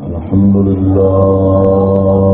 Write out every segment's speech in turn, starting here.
الحمد لله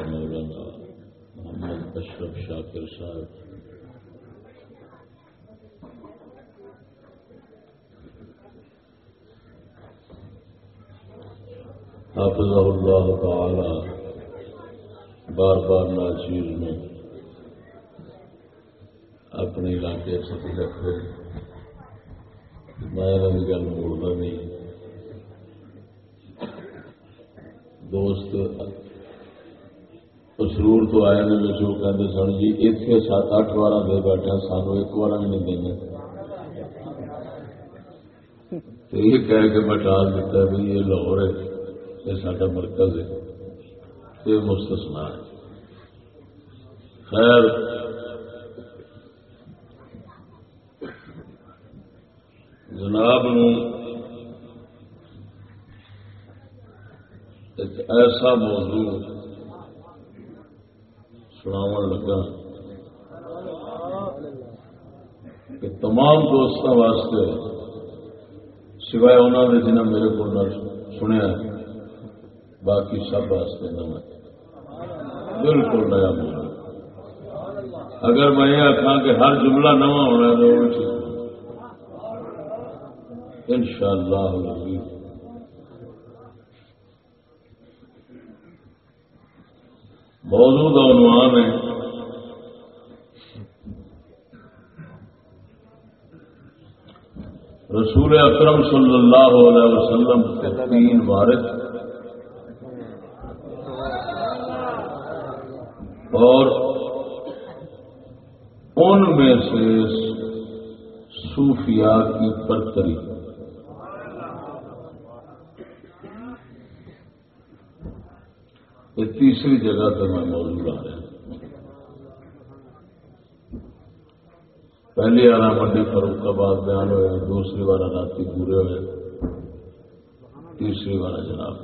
علامہ مولانا محمد اشرف شاکر صاحب۔ حافظ اللہ تعالی بار بار ناچیز میں اپنے علاقے سے رکھے میں انہوں گل موڑنا نہیں۔ دوست سرور تو آئے نے وہ کہتے سن جی اتنے سات اٹھ بار دے بیٹھا سانو ایک بار بھی نہیں دینا۔ تو یہ کہہ کے بٹا دیتا بھی یہ لاہور ہے، یہ سارا مرکز ہے۔ یہ مستثنا ہے۔ خیر۔ جناب ایک ایسا موضوع سناو لگا۔ کہ تمام دوستوں واسطے سوائے انہوں نے جنہیں میرے کو سنیا، باقی سب واسطے نہ میں۔ بالکل نیا موضوع اگر میں یہ آخا کہ ہر جملہ نواں ہونا ہے تو ان شاء اللہ موضوع کا عنوان ہے رسول اکرم صلی اللہ علیہ وسلم کے تین وارث۔ اور ان میں سے صوفیاء کی برتری۔ یہ تیسری جگہ پہ میں موجود آ رہا ہوں۔ پہلی بار منڈی فروخ آباد بیان ہوئے دوسری بار رات پورے ہوئے۔ تیسری بار جناب۔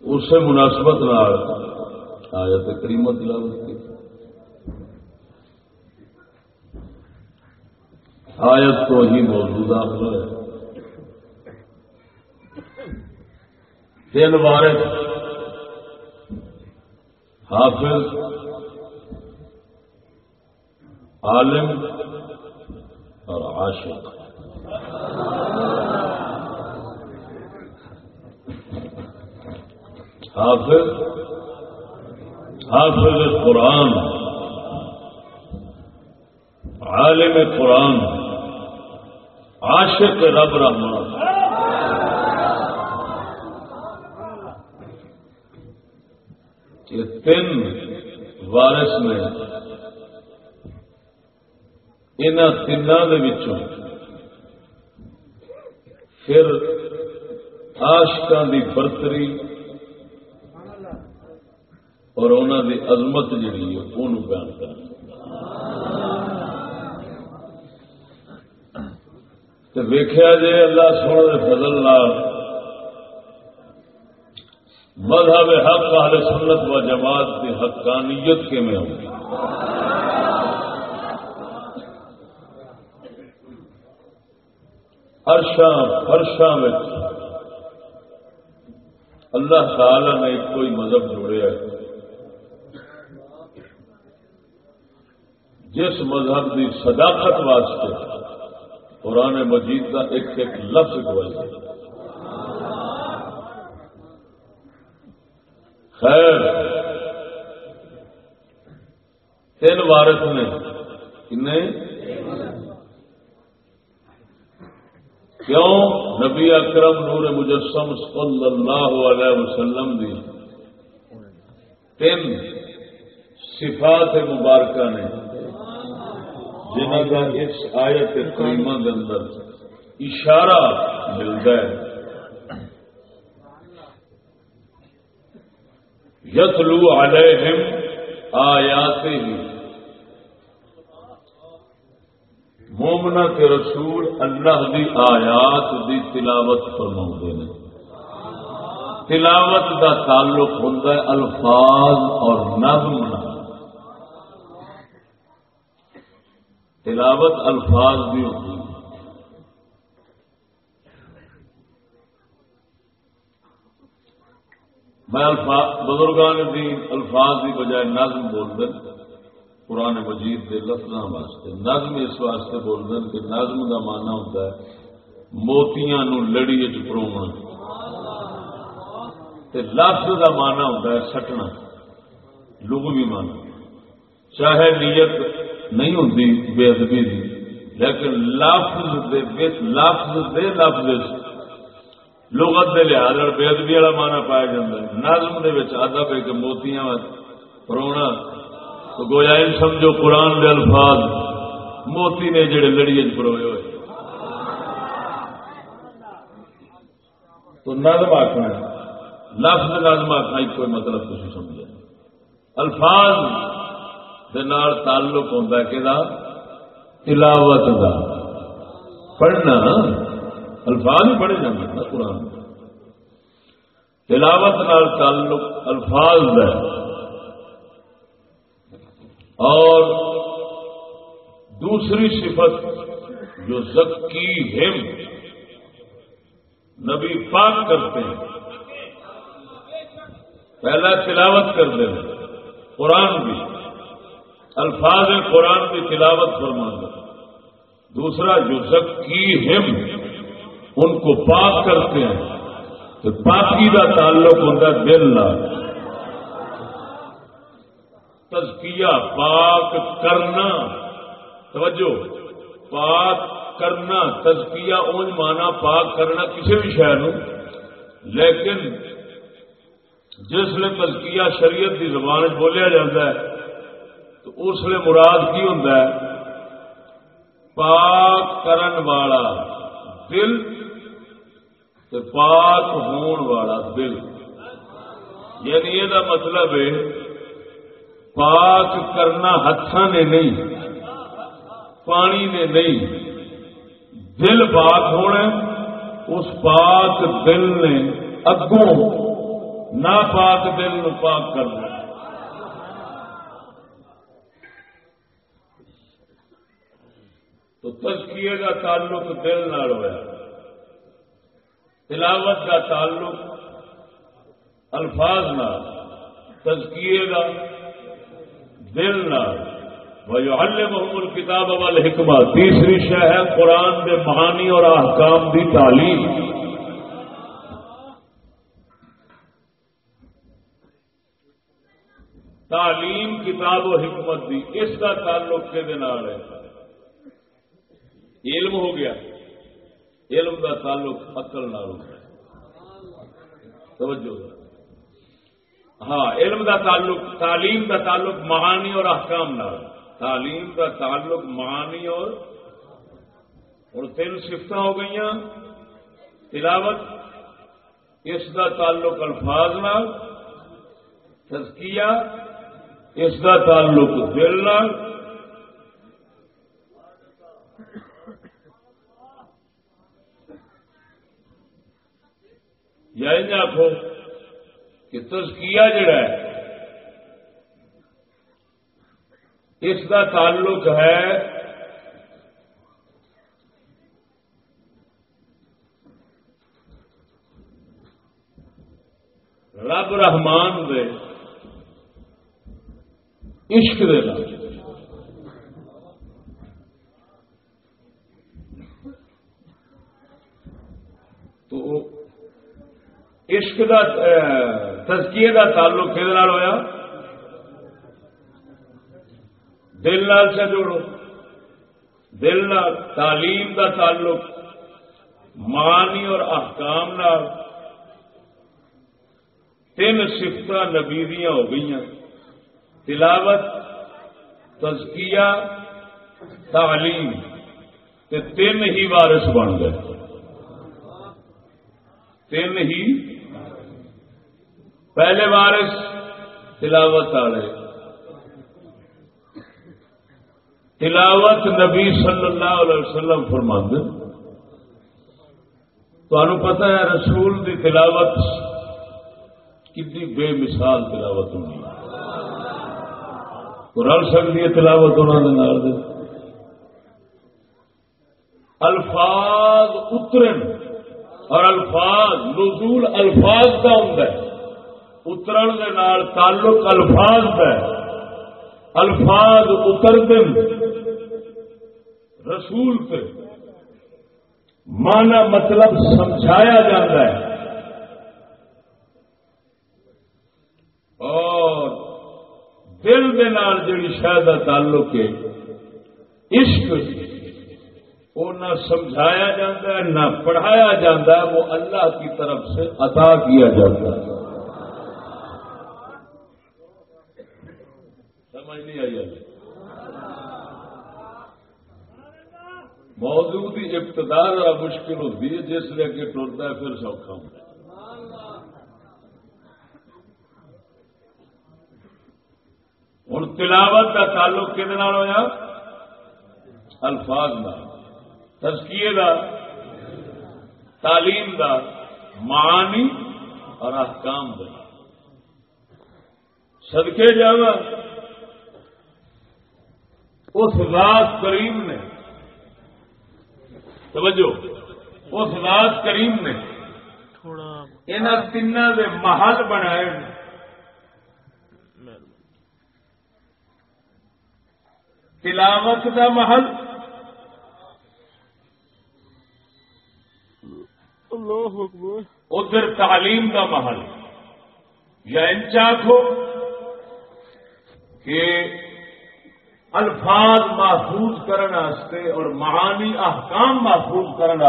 اس سے مناسبت آیت کریمت تلاوت کی آیت تو ہی موجودہ ہے۔ تین وارث، حافظ، عالم اور عاشق۔ حافظ حافظ قرآن عالم قرآن۔ عاشق رب رحمان یہ تین وارث نے ان تین پھر آشکان دی برتری اور انہوں دی عظمت جہی ہے وہ بیان کرنا ویخیا جی اللہ سونے فضل لال مذہب حق اہل سنت و جماعت کی حقانیت کے میں ہوگی ارشاں فرشاں اللہ تعالی نے ایک کوئی مذہب جوڑیا ہے۔ جس مذہب کی صداقت واسطے قرآن مجید کا ایک ایک لفظ گوائی ہے خیر، تین وارث نے کن کیوں؟ نبی اکرم نور مجسم صلی اللہ علیہ وسلم دی تین صفات مبارکہ نے جنہوں کا اس آیت کریمہ کے اندر اشارہ ملتا ہے۔ یتلو علیہم آیات ہی۔ مومنا کے رسول اللہ دی آیات دی تلاوت فرما نے۔ تلاوت دا تعلق ہوں الفاظ اور نظم۔ تلاوت الفاظ بھی ہوتی میں بزرگان دی الفاظ کی بجائے نظم بول دیں قرآن مجید کے لفظوں واسطے، نظم اس واسطے بول دیں کہ نظم کا مانا ہوتا ہے موتیاں نو لڑی چرونا لفظ کا مانا ہوتا ہے سٹنا لوگ بھی مانا چاہے نیت نہیں ہوتی بے ادبی لیکن لفظ دے لفظ دے لفظ لغت کے لحاظ بے ادبی والا مانا پایا جاتا ہے۔ نظم ادب ہے کہ موتیاں پرونا۔ تو گویا ان سمجھو قرآن دے الفاظ موتی نے جڑے لڑی پروئے ہوئے۔ تو نظم آخنا لفظ نظم آخنا کوئی مطلب تھی سمجھا الفاظ تعلق ہوتا کہ تلاوت کا پڑھنا الفاظ ہی پڑھے جاتے نا قرآن تلاوت نال تعلق الفاظ ہے۔ اور دوسری صفت جو زکی ہم نبی پاک کرتے ہیں۔ پہلا تلاوت کرتے ہیں قرآن بھی۔ الفاظ قرآن کی تلاوت فرمانا دوسرا جو زکی ہم ان کو پاک کرتے ہیں۔ تو پاکی کا تعلق ہوتا ہے دل نہ تزکیہ پاک کرنا۔ توجہ۔ پاک کرنا، تزکیہ اونج مانا پاک کرنا کسی بھی شہر لیکن جس نے تزکیہ شریعت کی زبان بولیا جاتا ہے تو اس لیے مراد کی ہوں پاک کرن والا دل تو پاک ہون والا دل۔ یعنی یہ مطلب ہے، پاک کرنا ہاتھ نے نہیں، پانی نے نہیں۔ دل پاک ہونا اس پاک دل نے اگوں نہ پاک دل نو پاک کرنا تو تزکیے کا تعلق دل نال ہوا تلاوت کا تعلق الفاظ نہ تزکیے کا دل نہ محمد کتاب وال حکمت تیسری شہ ہے قرآن کے مہانی اور احکام کی تعلیم۔ تعلیم، کتاب و حکمت دی، اس کا تعلق کے ہے؟ علم ہو گیا۔ علم کا تعلق اکل نال توجہ۔ ہاں علم کا تعلق، تعلیم کا تعلق مہانی اور احکام نال۔ تعلیم کا تعلق مہانی اور اور تین سفت ہو گئی تلاوت، اس کا تعلق الفاظ نال۔ تزکیہ، اس کا تعلق دل نال۔ یا ان آخو کہ تزکیہ جڑا ہے، اس کا تعلق ہے رب رحمان دے، عشق دے تو عشق دا تزکیے دا تعلق کہ ہوا دل نال سے جوڑو۔ دل نال، تعلیم دا تعلق مانی اور احکام نال۔ تین سفت نبی ہو گئی تلاوت، تزکیہ، تعلیم۔ تین ہی وارث بن گئے۔ تین ہی پہلے وارث، تلاوت والے۔ تلاوت نبی صلی اللہ علیہ وسلم فرماند تمہیں پتا ہے رسول دی تلاوت کتنی بے مثال تلاوت ہونی رل سکتی ہے تلاوت انہوں نے الفاظ اترن اور الفاظ نزول الفاظ کا ہوں اترن دے نال تعلق الفاظ کا ہے الفاظ اتر دن۔ رسول سے مانا مطلب سمجھایا جاتا ہے۔ اور دل دے نال جڑی شاید تعلق ہے، عشق وہ نہ سمجھایا جاتا ہے، نہ پڑھایا جاتا ہے، وہ اللہ کی طرف سے عطا کیا جاتا ہے سمجھ نہیں آئی موضوع کی ابتدا مشکل ہوتی ہے، جس لیے کہ ٹرتا ہے، پھر سوکھا ہوتا ہے۔ ہوں تلاوت کا تعلق کھے ہوا الفاظ کا تزکیے دا، تعلیم دا، معانی اور احکام دا۔ سدکے جا اس رات کریم نے توجہ۔ اس رات کریم نے ان تین محل بنائے۔ تلاوت دا محل۔ ادھر تعلیم کا محل۔ یا ان چاہو کہ الفاظ محفوظ کرنے اور معانی احکام محفوظ کرنے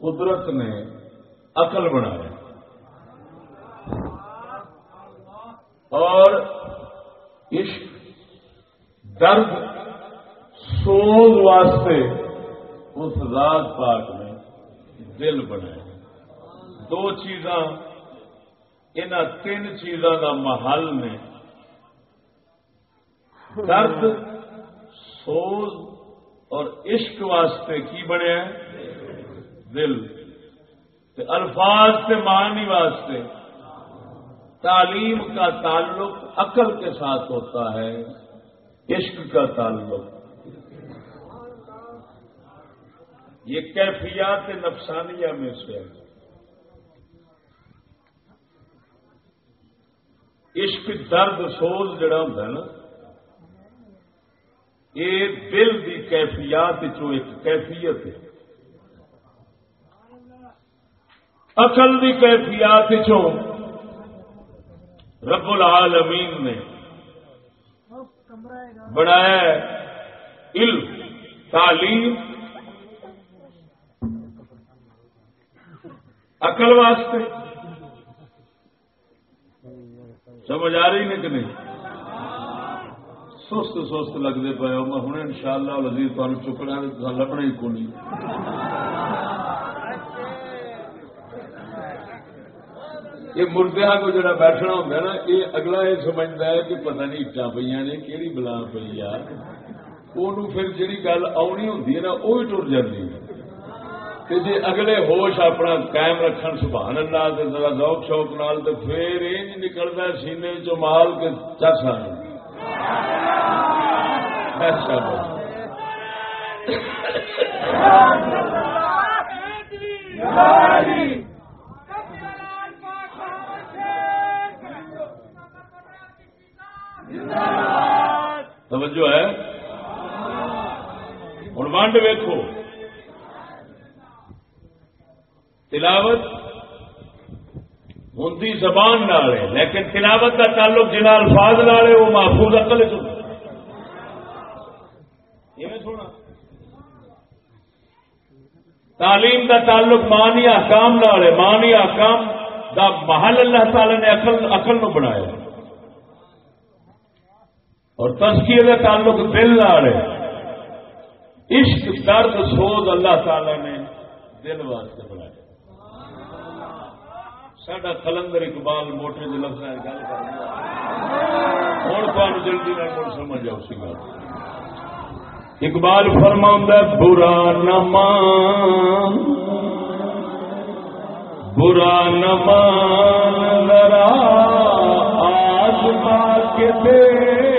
قدرت نے عقل بنایا۔ اور عشق، درد، سوز واسطے اس ذات پاک نے دل بنایا۔ دو چیزاں ان تین چیزاں کا محل نے درد، سوز اور عشق واسطے کی بنیا دل۔ تے الفاظ سے معنی واسطے۔ تعلیم کا تعلق عقل کے ساتھ ہوتا ہے، عشق کا تعلق۔ یہ کیفیات نفسانیہ میں سے ہے۔ عشق، درد، سوز جڑا ہوتا ہے نا یہ دل کی کیفیات چو ایک کیفیت ہے۔ اقل کی کیفیات چو رب العالمین نے بنایا علم، تعلیم، عقل واسطے۔ سمجھ آ رہی نے کہ نہیں؟ سست سست لگتے پے ہو۔ میں ہوں ان شاء اللہ لذیذ تمہیں چکنا لبنا ہی کونی۔ یہ مردیا کو جڑا بیٹھنا ہوتا نا، یہ اگلا یہ سمجھتا ہے کہ پتہ نہیں اٹا پہ نے کہڑی بلا پی آ پھر جی گل آنی ہوں نا وہ بھی ٹر جاتی ہے۔ جی اگلے ہوش اپنا قائم رکھن، سبحان اللہ ذرا ذوق شوق نال، تے پھر یہ نکلتا سینے چو مال کے چس آ ایسا توجہ ہے؟ ہوں ونڈ ویکو تلاوت ہوں زبان نال ہے لیکن تلاوت کا تعلق جنہ الفاظ نال ہے وہ محفوظ اقل سونا تعلیم کا تعلق مانی احکام نال ہے مانی احکام دا محل اللہ تعالی نے اقل اقل نو بنایا۔ اور تسکیے کا تعلق دل نال ہے عشق، درد، سوز اللہ تعالی نے دل واسطے بنایا۔ ساڈا کلندر اقبال موٹے جی لفظ گل کرنا ہوں تمہیں جلدی نہ سمجھ آؤ سی گل اقبال فرما برا نمان برا نمان ذرا پا کے دیکھ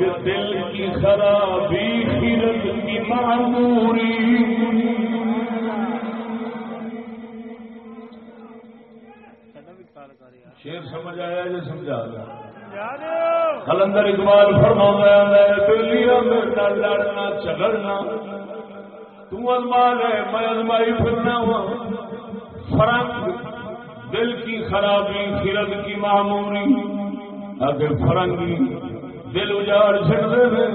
فرنگ دل کی خرابی خرد کی معموری۔ شیر سمجھ آیا یا سمجھا گیا؟ کلندر اقبال فرما دلیا میرا لڑنا چگڑنا تزمان ہے، میں ازمائی پھرنا ہوں۔ فرنگ، دل کی خرابی خرد کی معمولی اگر فرنگی دل اجاڑ چڑ دے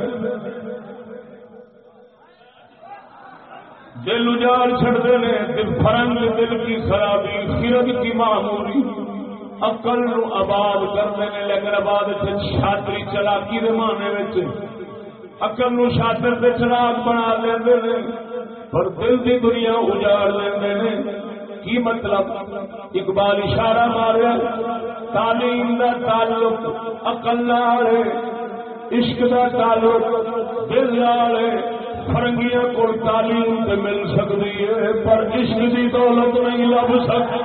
دل اجاڑ چڑھتے ہیں دل فرنگ دل کی خرابی، خرد کی معمولی۔ اکل نو آباد کرتے ہیں لیکن آباد شاطری چلاکی دے مانے اکل نو شاطر سے چراغ بنا لیندے لیں پر دل کی دنیا اجاڑ لیندے لیں کی مطلب؟ اقبال اشارہ ماریا، تعلیم دا تعلق اقل عشق کا تعلق دل نال فرنگیاں کو تعلیم مل سکتی ہے، پر عشق کی دولت نہیں لب سکتی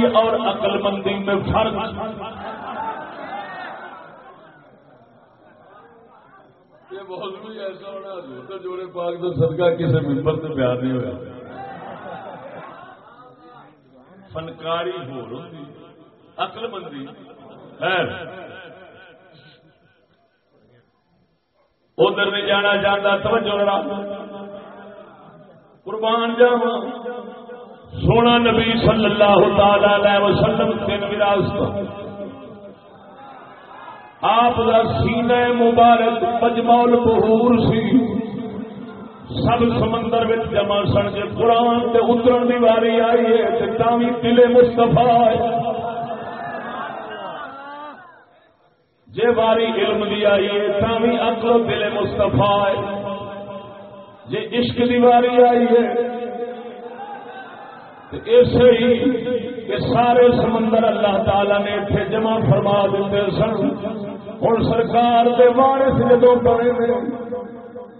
فنکاری اور عقل مندی میں فرق یہ ایسا ہونا جوڑے پاک تو صدقہ کسی ممبر سے نہیں ہوا فنکاری ہو رہی عقل مندی ادھر نہیں جانا چاہتا توجہ قربان جاوا سونا نبی صلی اللہ تعالی وسلم تین وراثت آپ کا سینہ مبارک مجمول بہور سی۔ سب سمندر میں جمع سن کے قرآن سے اترن کی واری آئی ہے تاوی قلعے مستفا جے باری علم دی آئی ہے تاوی اکل دل مستفا ہے۔ جے عشق دی باری آئی ہے اسے ہی کہ سارے سمندر اللہ تعالی نے اتنے جمع فرما دیتے سن۔ ہوں سرکار کے وارث جدو پڑے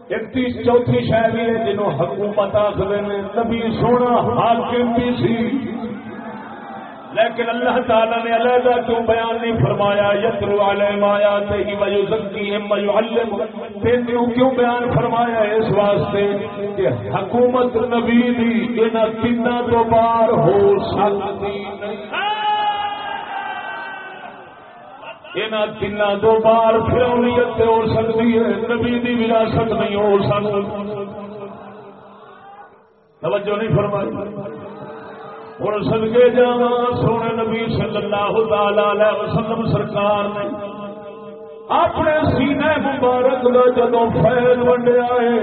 ایک چوتھی شہر ہے جنہوں حکومت آخر نبی سونا حاکم بھی سی؟ لیکن اللہ تعالیٰ نے علیحدہ کیوں بیان نہیں فرمایا؟ یترو علیہ آیا ویو زکی ویو کیوں بیان فرمایا اس واسطے کہ حکومت نبی دی ان تین تو بار ہو سکتی ان تین دو بار فرونیت ہو سکتی ہے، نبی دی وراثت نہیں ہو سکتی۔ توجہ نہیں فرمائی۔ ہوں سدگے جا سونے نبی صلی اللہ تعالی وسلم سرکار نے اپنے سینے مبارک کا جدو فیل ونڈیا ہے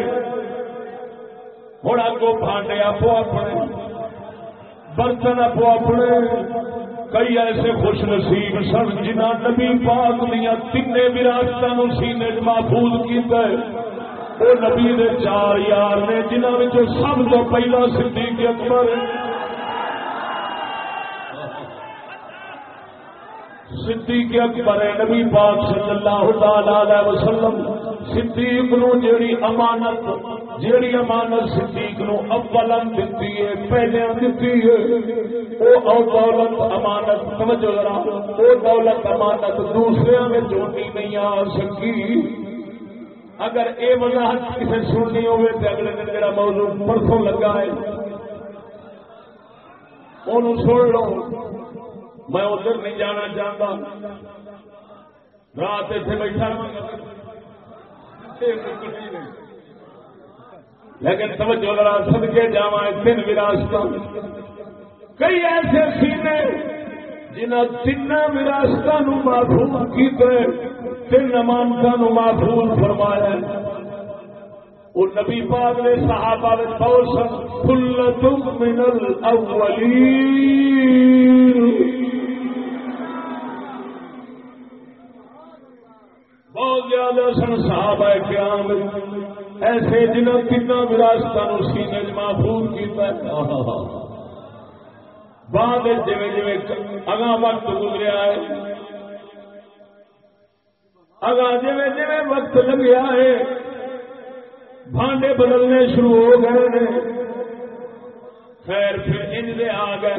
ہوں اگو پانڈے آپ اپنے برتن آپ اپنے کئی ایسے خوش نصیب سن جنہ نبی پاک دیا تین وراثت سینے محفوظ کیا وہ نبی دے چار یار نے جنہوں سب تو پہلا صدیق اکبر صدیق اکبر نبی پاک صلی اللہ تعالی وسلم۔ صدیق نو جیڑی امانت جیڑی امانت صدیق نو اولن دتی ہے پہلے دتی ہے، او او دولت امانت سمجھو ذرا، او دولت امانت دوسرے میں جوڑی نہیں آ سکی۔ اگر یہ وضاحت کسی سننی ہوگی تو اگلے دن میرا موضوع پرسوں لگا ہے وہ سن لو۔ میں ادھر نہیں جانا چاہتا۔ رات اتنے بیٹھا۔ لیکن توجہ لڑا سد کے جا تین وراثت۔ کئی ایسے سینے جنہ تین وراثت محفوظ کیتے، تین امانتا محفوظ فرمایا۔ وہ نبی پاک نے صحابہ بہت سن کل من الاولین۔ بہت زیادہ سن صحابہ قیام ایسے جنہوں تین وراثت سینے محفوظ کیا بعد جی جی اگاں وقت گزریا ہے۔ اگاں جی جی وقت لگیا ہے۔ بھانڈے بدلنے شروع ہو گئے نے۔ خیر پھر ان آ گئے۔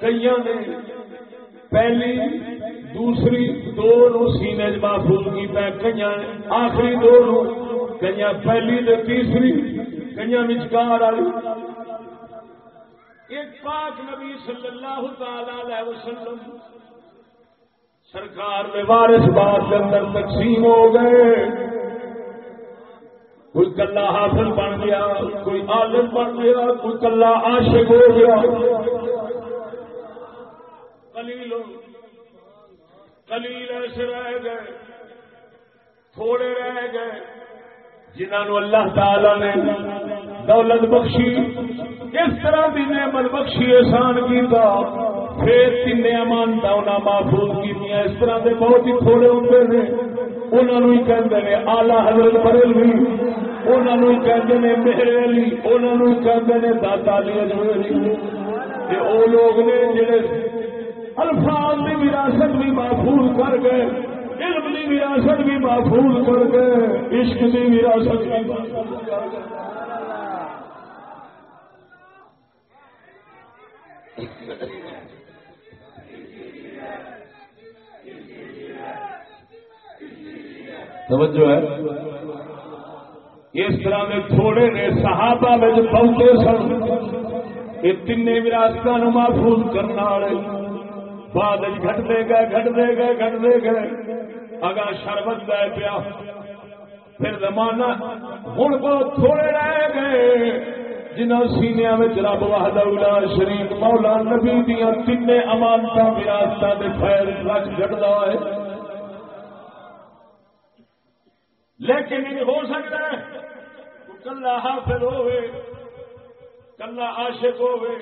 کئی نے۔ پہلی دوسری دو نو سینے محفوظ کیا کئی آخری دو نو کئی پہلی تو تیسری کئی مچکار والی۔ ایک پاک نبی صلی اللہ تعالی وسلم سرکار میں وارث بات کے اندر تقسیم ہو گئے۔ کوئی کلا حاصل بن گیا، کوئی عالم بن گیا، کوئی کلا عاشق ہو گیا۔ کلیل کلیل ایسے رہ گئے، تھوڑے رہ گئے۔ جنہوں اللہ تعالی نے دولت بخشی، اس طرح بھی نعمت بخشی، احسان کیتا۔ پھر تین امانتا انہیں محفوظ کی اس طرح کے بہت ہی تھوڑے ہوتے ہیں انہوں ہی کہتے ہیں آلہ حضرت بریلوی۔ انہوں ہی کہتے ہیں میرے علی۔ انہوں ہی کہتے ہیں داتا علی اجمیری۔ یہ وہ لوگ نے جڑے الفاظ کی وراثت بھی محفوظ کر گئے، علم کی وراثت بھی محفوظ کر گئے، عشق کی وراثت بھی محفوظ کر گئے۔ توجہ ہے۔ اس طرح میں تھوڑے نے صحابہ میں جو پہنچے سن، یہ تین وراثت محفوظ کرنے والے۔ بعد گھٹتے گئے گھٹتے گئے گھٹتے گئے۔ اگر شربت گئے پیا۔ پھر زمانہ ہوں بہت تھوڑے رہ گئے۔ جنہ سینیا رب واہد شریف مولا نبی دیا تین امانت وراثت کے فیل رکھ چڑھتا ہے۔ لیکن یہ ہو سکتا ہے کلا حافظ ہوئے، کلا عاشق ہوئے،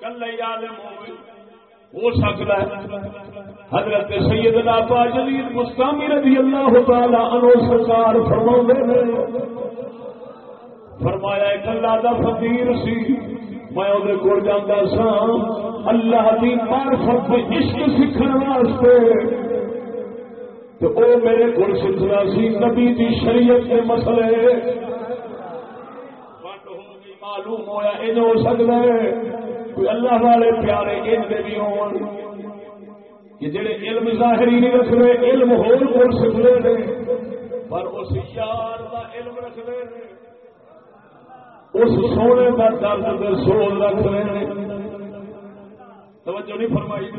کلا عالم ہوئے۔ ہو سکتا ہے۔ حضرت سیدنا با جلیل مستامی رضی اللہ تعالی عنہ سرکار فرما فرمایا ایک اللہ دا فقیر سی۔ میں وہ کول جانا سا۔ اللہ کی معرفت عشق سیکھنے واسطے۔ تو او میرے کو سیکھنا سی نبی دی شریعت کے مسئلے۔ معلوم ہوا یہ ہو سکتا ہے۔ کوئی اللہ والے پیارے ان دے بھی ہون۔ کہ جڑے علم ظاہری نہیں رکھ رہے علم ہور کو سکھ رہے پر اس یار کا علم رکھ رہے ہیں۔ اس سونے کا درد سول رکھ رہے ہیں۔ توجہ نہیں فرمائی۔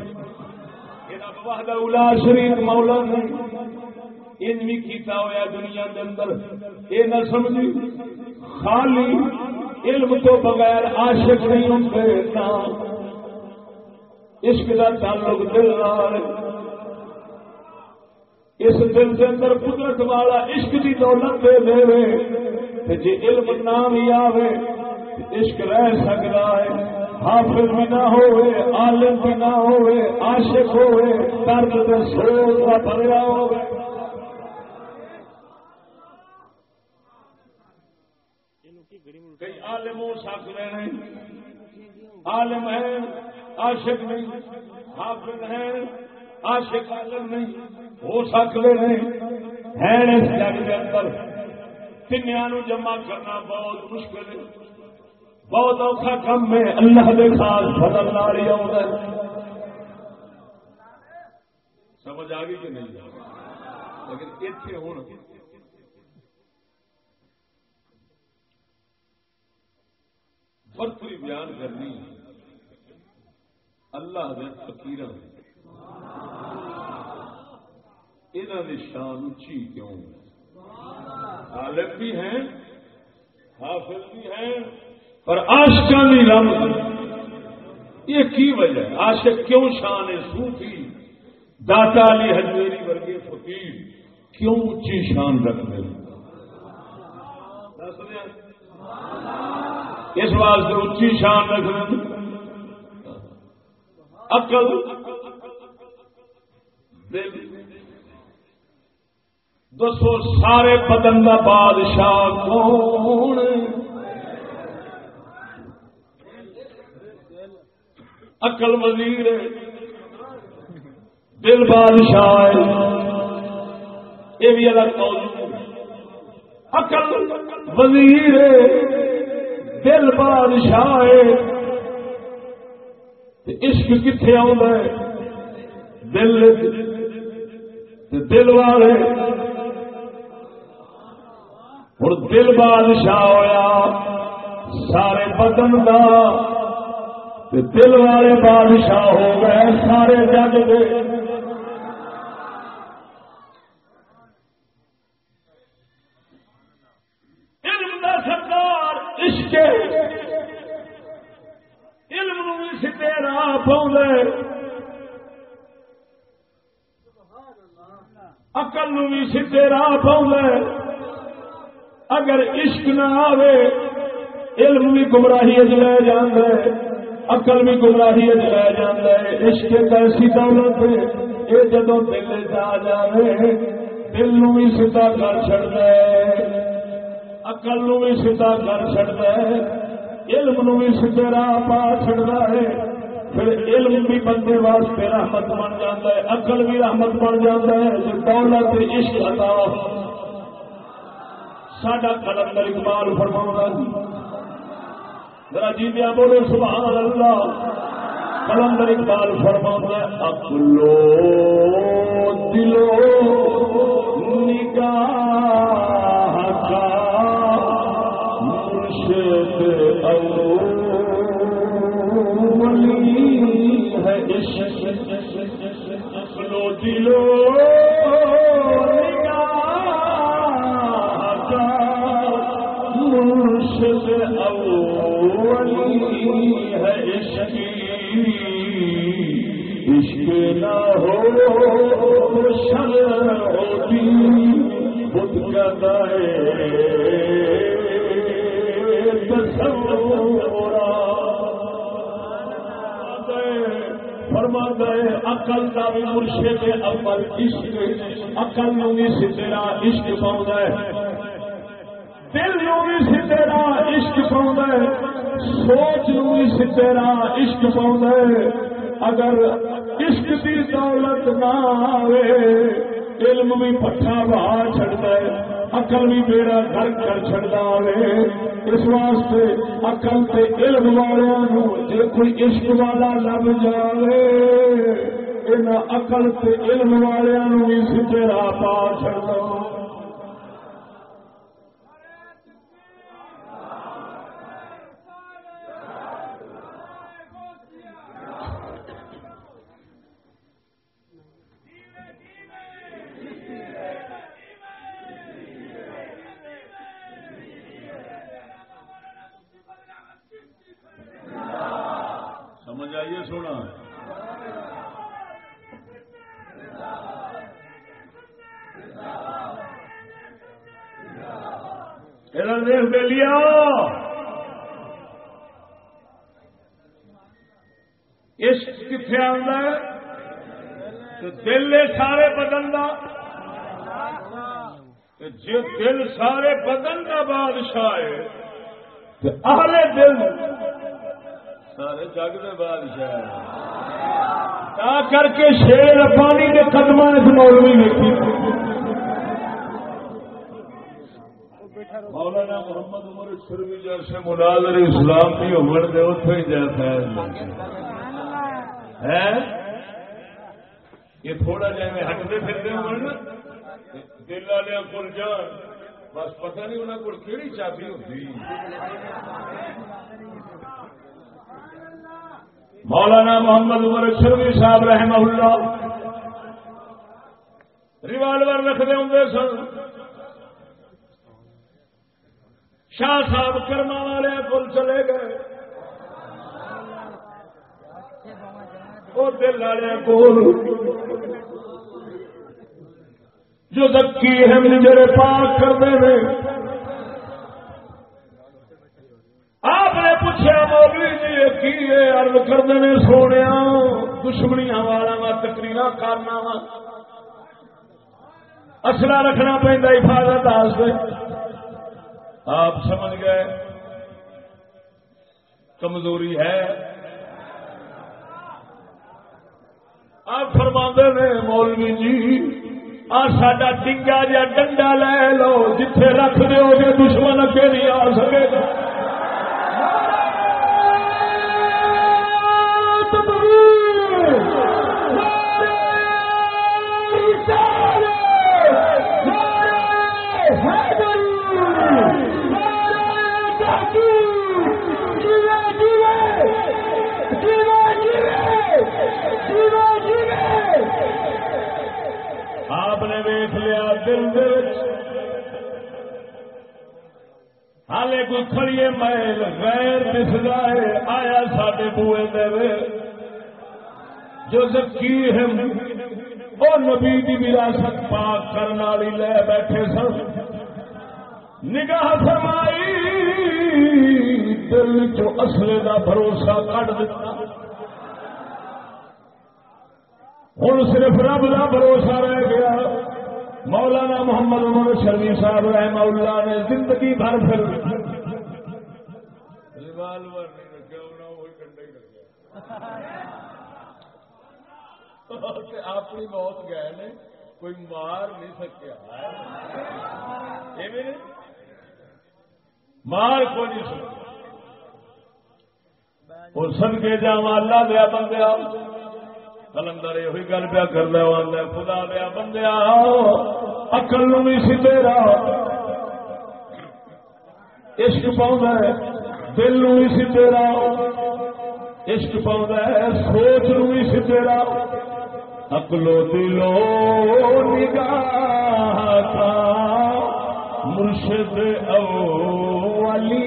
اولا شریف مولا نے ان بھی کیتا ہوا دنیا کے اندر۔ یہ نہ سمجھی، خالی علم تو بغیر عاشق نہیں ہوتے عشق کا تعلق دل نال اس دل کے اندر قدرت والا عشق کی دولت دے دے جی علم نہ بھی آئے عشق رہ سکتا ہے۔ حافظ بھی نہ ہوئے، عالم بھی نہ ہوئے، عاشق ہوئے، درد کے سوچ کا بھریا ہو کئی عالم ہو سکتے ہیں عالم ہے، عاشق نہیں، حافظ ہے، عاشق عالم نہیں ہو سکتے ہیں ہیں اس جگ کے اندر۔ تنیا جمع کرنا بہت مشکل ہے۔ بہت اوکھا کم ہے۔ اللہ کے خاص فضل ناری آ سمجھ آ گئی کہ نہیں؟ لیکن اتنے ہوں برتری بیان کرنی اللہ دے فکیر یہاں کی شان اچھی کیوں؟ عالم بھی ہیں، حافظ بھی ہیں پر آشکا بھی رب۔ یہ کی وجہ ہے؟ عاشق کیوں شان ہے صوفی؟ داتا علی حجویری ورگے فقیر کیوں اچھی شان رکھتے ہیں؟ اس واسطے اچھی شان رکھنے عقل۔ دل دسو سارے بدن کا بادشاہ کون عقل وزیر دل بادشاہ یہ بھی الگ موضوع عقل وزیر دل بادشاہ ہے۔ عشق کتنے آ دل دل والے۔ ہوں دل بادشاہ ہوا سارے بدن کا دل والے بادشاہ ہو گئے، سارے جگ کے علم دا سرکار عشق علم نو بھی سیدے راہ پاؤں اقل نو بھی سیدے راہ پاؤں اگر عشق نہ آوے، علم بھی گمراہی لے جانا ہے اقل بھی گمراہی لے جانا ہے۔ عشق ایسی دولت ہے یہ جدو دل جا جائے دل نو بھی سیدا کر چڑتا ہے۔ اقل نو بھی سیدا کر چڑتا ہے، علم نو بھی سیدے راہ پا چڑتا ہے۔ پھر علم بھی بندے واسطے رحمت بن جاتا ہے اقل بھی رحمت بن جاتا ہے، جو دولت عشق عطا ساڈا کلندر اقبال فرما جی۔ ذرا جی دیا بولو سبحان اللہ کلندر اقبال فرما اکلو دلو اولی دلو نگاہ مرشد اولی ہے عشق عشق نہ ہو شر ہوتی بدھ کا فرما گئے اقل کا بھی مرشد اول عشق اقل نو بھی سیرا عشق پاؤں دل نو بھی سیرا عشق پاؤں سوچ نو بھی سیرا عشق پاؤں اگر عشق کی دولت نہ آئے علم بھی پٹھا بہا چڑتا ہے۔ اقل بھی بیڑا گھر کر چڑتا ہے اس واسطے اقل تے علم والوں جی کوئی عشق والا لب جائے ان اقل تے علم والوں بھی سیدھے راہ پا چڑتا سمجھ آئیے سونا دیکھ دے لیا عشق کتنے آتا ہے؟ تو دل ہے سارے بدن کا جی دل سارے بدن کا بادشاہ ہے، تو اہل دل سارے جگ دے بادشاہ تا کر کے شیر پانی کے قدم مولوی ویکھی۔ مولانا محمد عمر شروع جیسے مناظر اسلام کی عمر دے اتنے ہی جیسا ہے؟ یہ تھوڑا جا میں ہٹتے پھرتے ہو دل والے کو جان، بس پتہ نہیں انہوں کو کہڑی چابی ہوتی مولانا محمد عمر شرمی صاحب رحمہ اللہ۔ ریوالور رکھتے ہوں سن۔ شاہ صاحب کرما والے کول چلے گئے۔ وہ دل والے کول۔ جو زکی ہے جڑے پاک کرتے ہیں۔ آپ نے پوچھا مولوی جی کی ارد کرتے ہیں سونے دشمنیاں والا وا تکریر کرنا وا اصلا رکھنا پہنتا حفاظت واسطے۔ آپ سمجھ گئے؟ کمزوری ہے۔ آپ فرما نے، مولوی جی آ ساڈا ٹنگا جا ڈنڈا لے لو، جتھے رکھ دو گے دشمن اگے نہیں آ سکے گا۔ آپ نے ویخ لیا دل ہالے کوئی کھڑیے محل غیر دسدا ہے آیا سڈے بوئے دے جو زکی ہے وہ نبی کی وراثت پاک کرنے والی لے بیٹھے سن نگاہ فرمائی دل چو اصلے دا بھروسہ کٹ دیتا ہوں صرف رب کا بھروسہ رہ گیا۔ مولانا محمد عمر شرمی صاحب رحم اللہ نے زندگی بھر پھر اپنی موت گئے نے، کوئی مار نہیں سکیا مار کو نہیں سکیا اور سن کے جا اللہ دیا بندے بندیا کلندر یہ گل پیا کر لیا خدا دیا بندیا اکل نو بھی سی تیرا عشق پاؤں دل نو بھی سی تیرا عشق پاؤں سوچ نو بھی سی تیرا اکلو دلو نگاہ کا مرشد اولی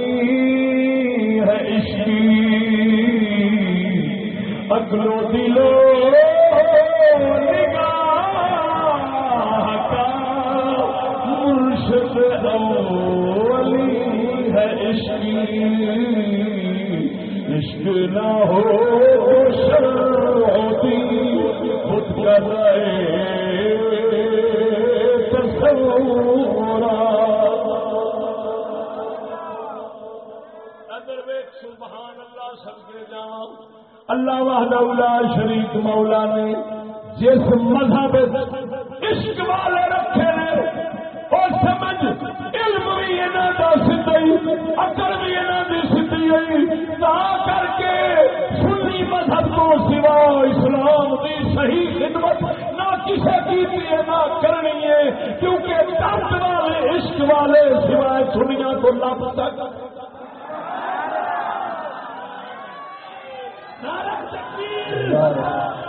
ہے عشقی اگلو دلو نگاہ کا مرشد اولی ہے عشق نہ ہو شر ہوتی خود کر اللہ وحدہ لا شریک مولا نے جس مذہب عشق والے رکھے نے اور سمجھ، علم بھی یہاں کا سی اکل بھی یہاں کی سی تا کر کے سنی مذہب کو سوا اسلام کی صحیح خدمت نہ کسی کی نہ کرنی ہے، کیونکہ درد والے عشق والے سوائے دنیا کو لب تک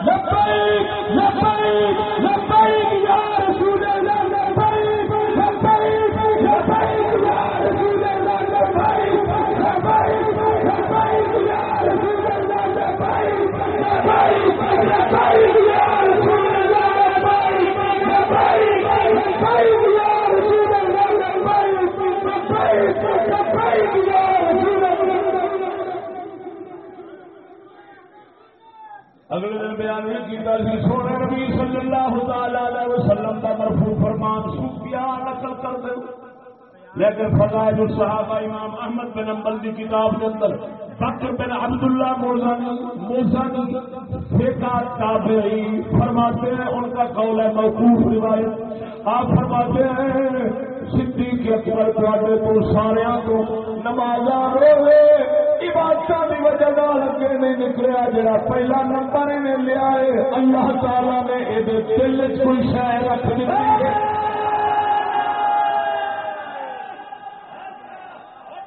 لبیک لبیک لبیک اگلے دن بیان بھی کیتا سی، سونے نبی صلی اللہ تعالی علیہ وسلم کا مرفوع فرمان سوفیا نقل کر دے۔ لیکن فضائل الصحابہ امام احمد بن امبل کی کتاب کے اندر بکر بن عبداللہ موزانی موزانی فقہ تابعی فرماتے ہیں، ان کا قول ہے موقوف روایت۔ آپ فرماتے ہیں، صدیق اکبر تواڈے تو سارے کو نماز روے عبادت وجہ لگے نہیں نکلیا، جڑا پہلا نمبر نے لیا ہے۔ اللہ تعالی نے یہ دل چل شہ رکھ دی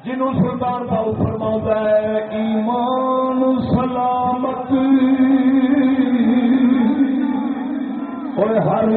جنوں سلطان باؤ فرما ہے، ایمان سلامت۔ اور ہر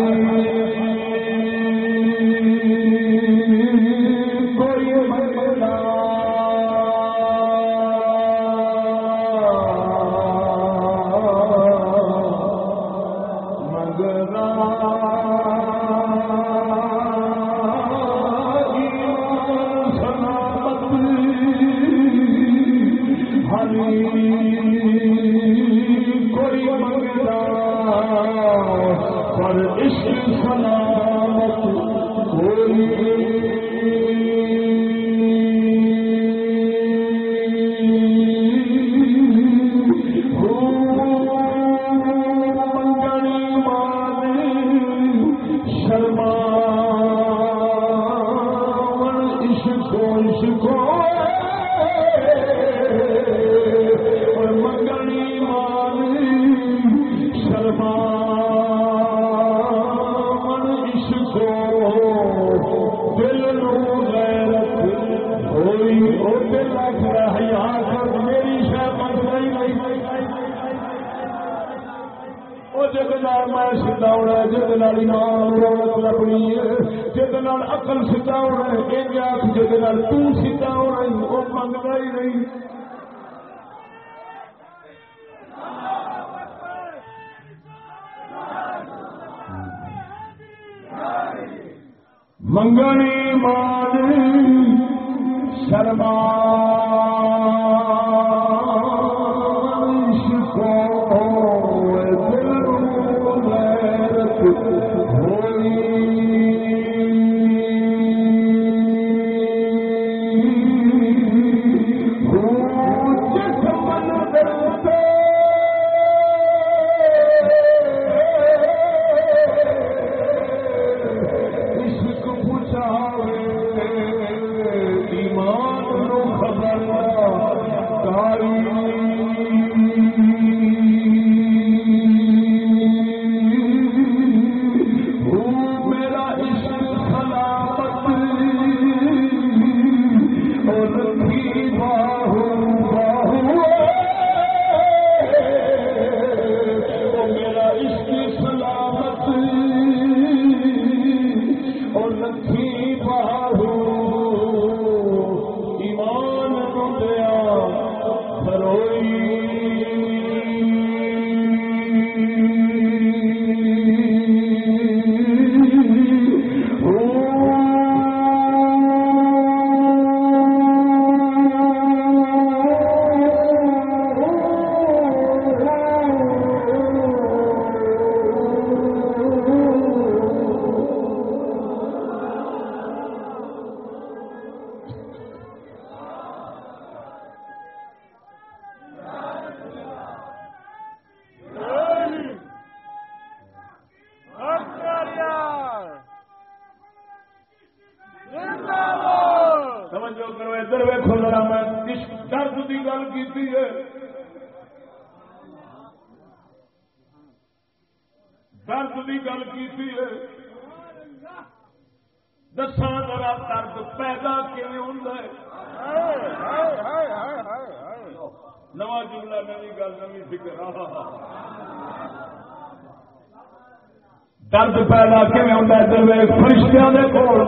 درد پیدا کیون ہوتا ہے؟ درویش فرشتیاں کول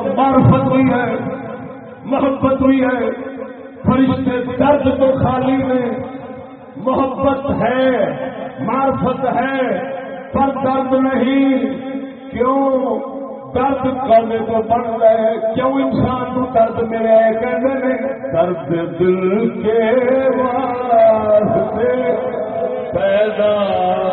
ہوئی ہے، محبت ہوئی ہے۔ فرشتے درد تو خالی میں محبت ہے، معرفت ہے، پر درد نہیں۔ کیوں؟ درد کرنے کو بن رہے کیوں انسان کو درد ملے؟ کہ میں درد دل کے واسطے پیدا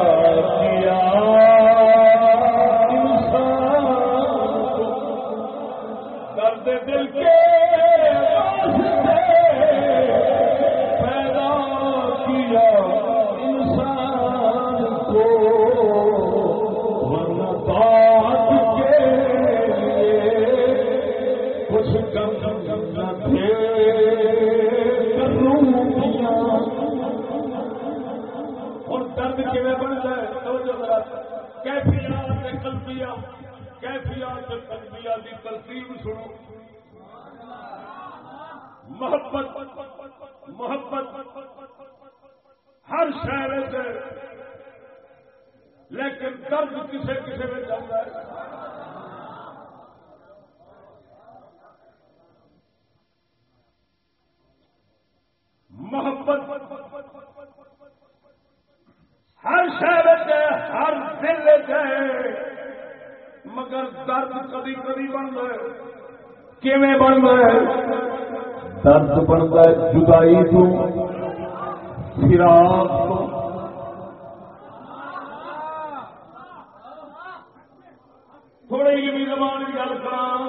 تھوڑی جی علمی زبان کی گل کرا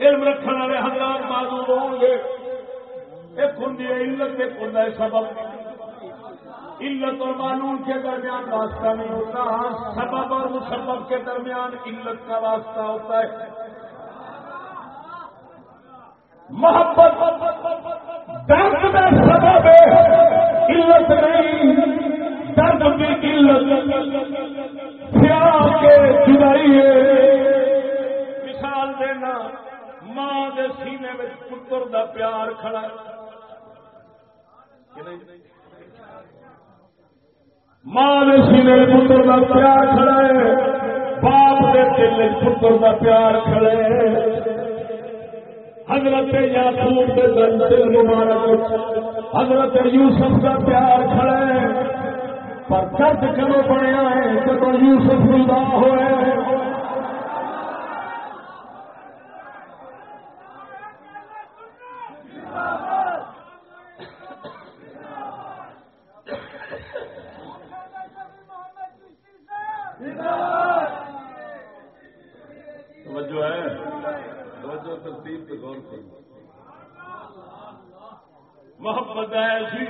علم رکھنے والے حضرات معذور ہوں گے۔ ایک ہوں علت، ایک ہوں سبب۔ علت اور معلوم کے درمیان واسطہ نہیں ہوتا۔ ہاں سبب اور مسبب کے درمیان علت کا واسطہ ہوتا ہے۔ محبت، درد میں علت نہیں، درد کی علت پیار کے جدائی ہے۔ مثال دینا، ماں دے سینے میں پتر دا پیار کھڑا ہے۔ ماں دے سینے میں پتر دا پیار کھڑا ہے، باپ دے دل پتر دا پیار کھڑا ہے۔ حضرت یعقوب دے دل مبارک، حضرت یوسف کا پیار کھڑا ہے۔ پر درد کدو بنیا ہے؟ جب یوسف جدا ہوئے توجہ ہے توجہ ترتیب پہ غور کرو محبت ہے ایسی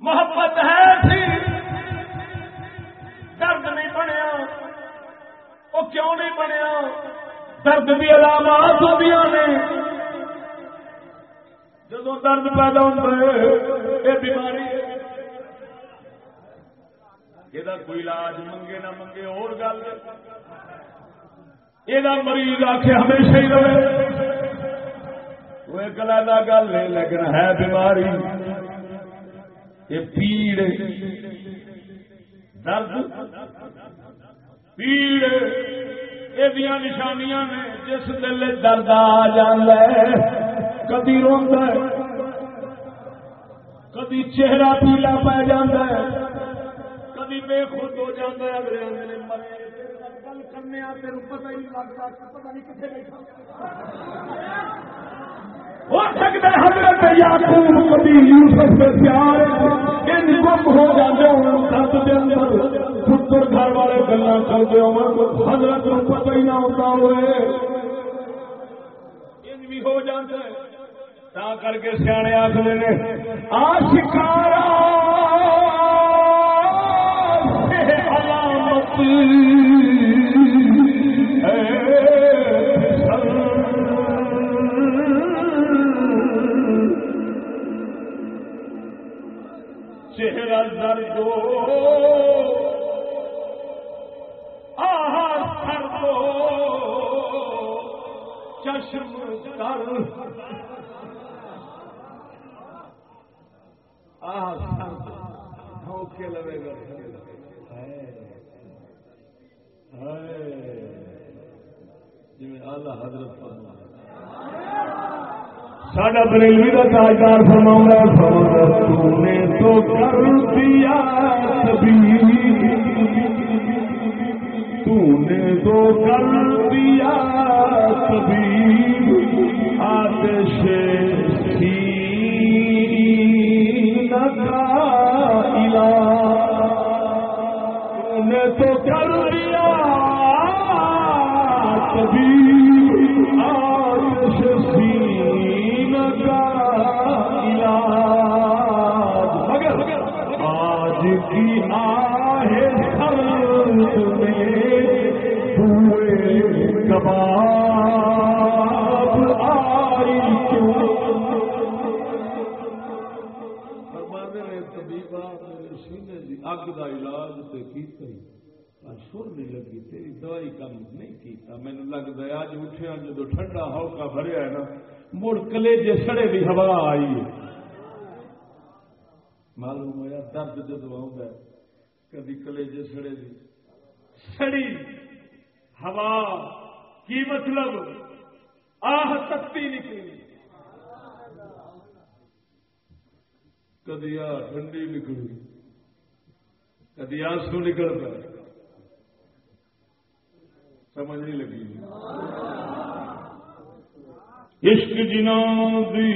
محبت ہے ایسی درد نہیں بنیا۔ وہ کیوں نہیں بنیا؟ درد کی علامات ہوتی نے۔ جدو درد پیدا ہوتا ہے یہ بیماری ہے۔ یہ کوئی علاج منگے نہ منگے، اور گل یہ مریض آ کے ہمیشہ ہی رہے۔ وہ ایک علیحدہ گل ہے لیکن ہے بیماری یہ پیڑ درد پیڑ یہ نشانیاں نے جس دل درد آ جانا ہے کدی روا کدی چہرہ پیلا پی جاتا ہے کدی بے خود ہو جاتا ہے اگلے نے مرے گل کرنے تیروں پتہ ہی نہیں لگتا پتہ نہیں کتنے بیٹھا ہو سکتا ہے حضرت یعقوب کبھی یوسف کے پیار ان گم ہو جاتے ہوں درد کے اندر پتر گھر والے گلا کرتے ہوں، حضرت کو پتہ ہی نہ ہوتا ہوئے۔ ان بھی ہو جاتا ہے تا کر کے سیانے آخر نے، آشکارا علامت۔ چہرہ درد آہا سر دو۔ چشم کر آہا سر دھوکے لگے گا۔ جی آلہ حضرت فرما ساڈا بریلوی کا تاجدار فرما فرما نے تو کر دیا تو نے تو کر دیا کبھی؟ آتش نہیں کیتا۔ مینو لگتا ہے اج اٹھیا جدو ٹھنڈا ہوکا بھریا ہے نا، مڑ کلیجے سڑے بھی ہوا آئی ہے۔ معلوم ہوا درد جدو آؤں کدی کلیجے سڑے دی۔ سڑی، ہوا، کی مطلب؟ آہ، تکتی نکلی۔ کدی آ ٹھنڈی نکلی۔ کدی آنسو نکلتا سمجھ نہیں لگی۔ عشق جنوں دی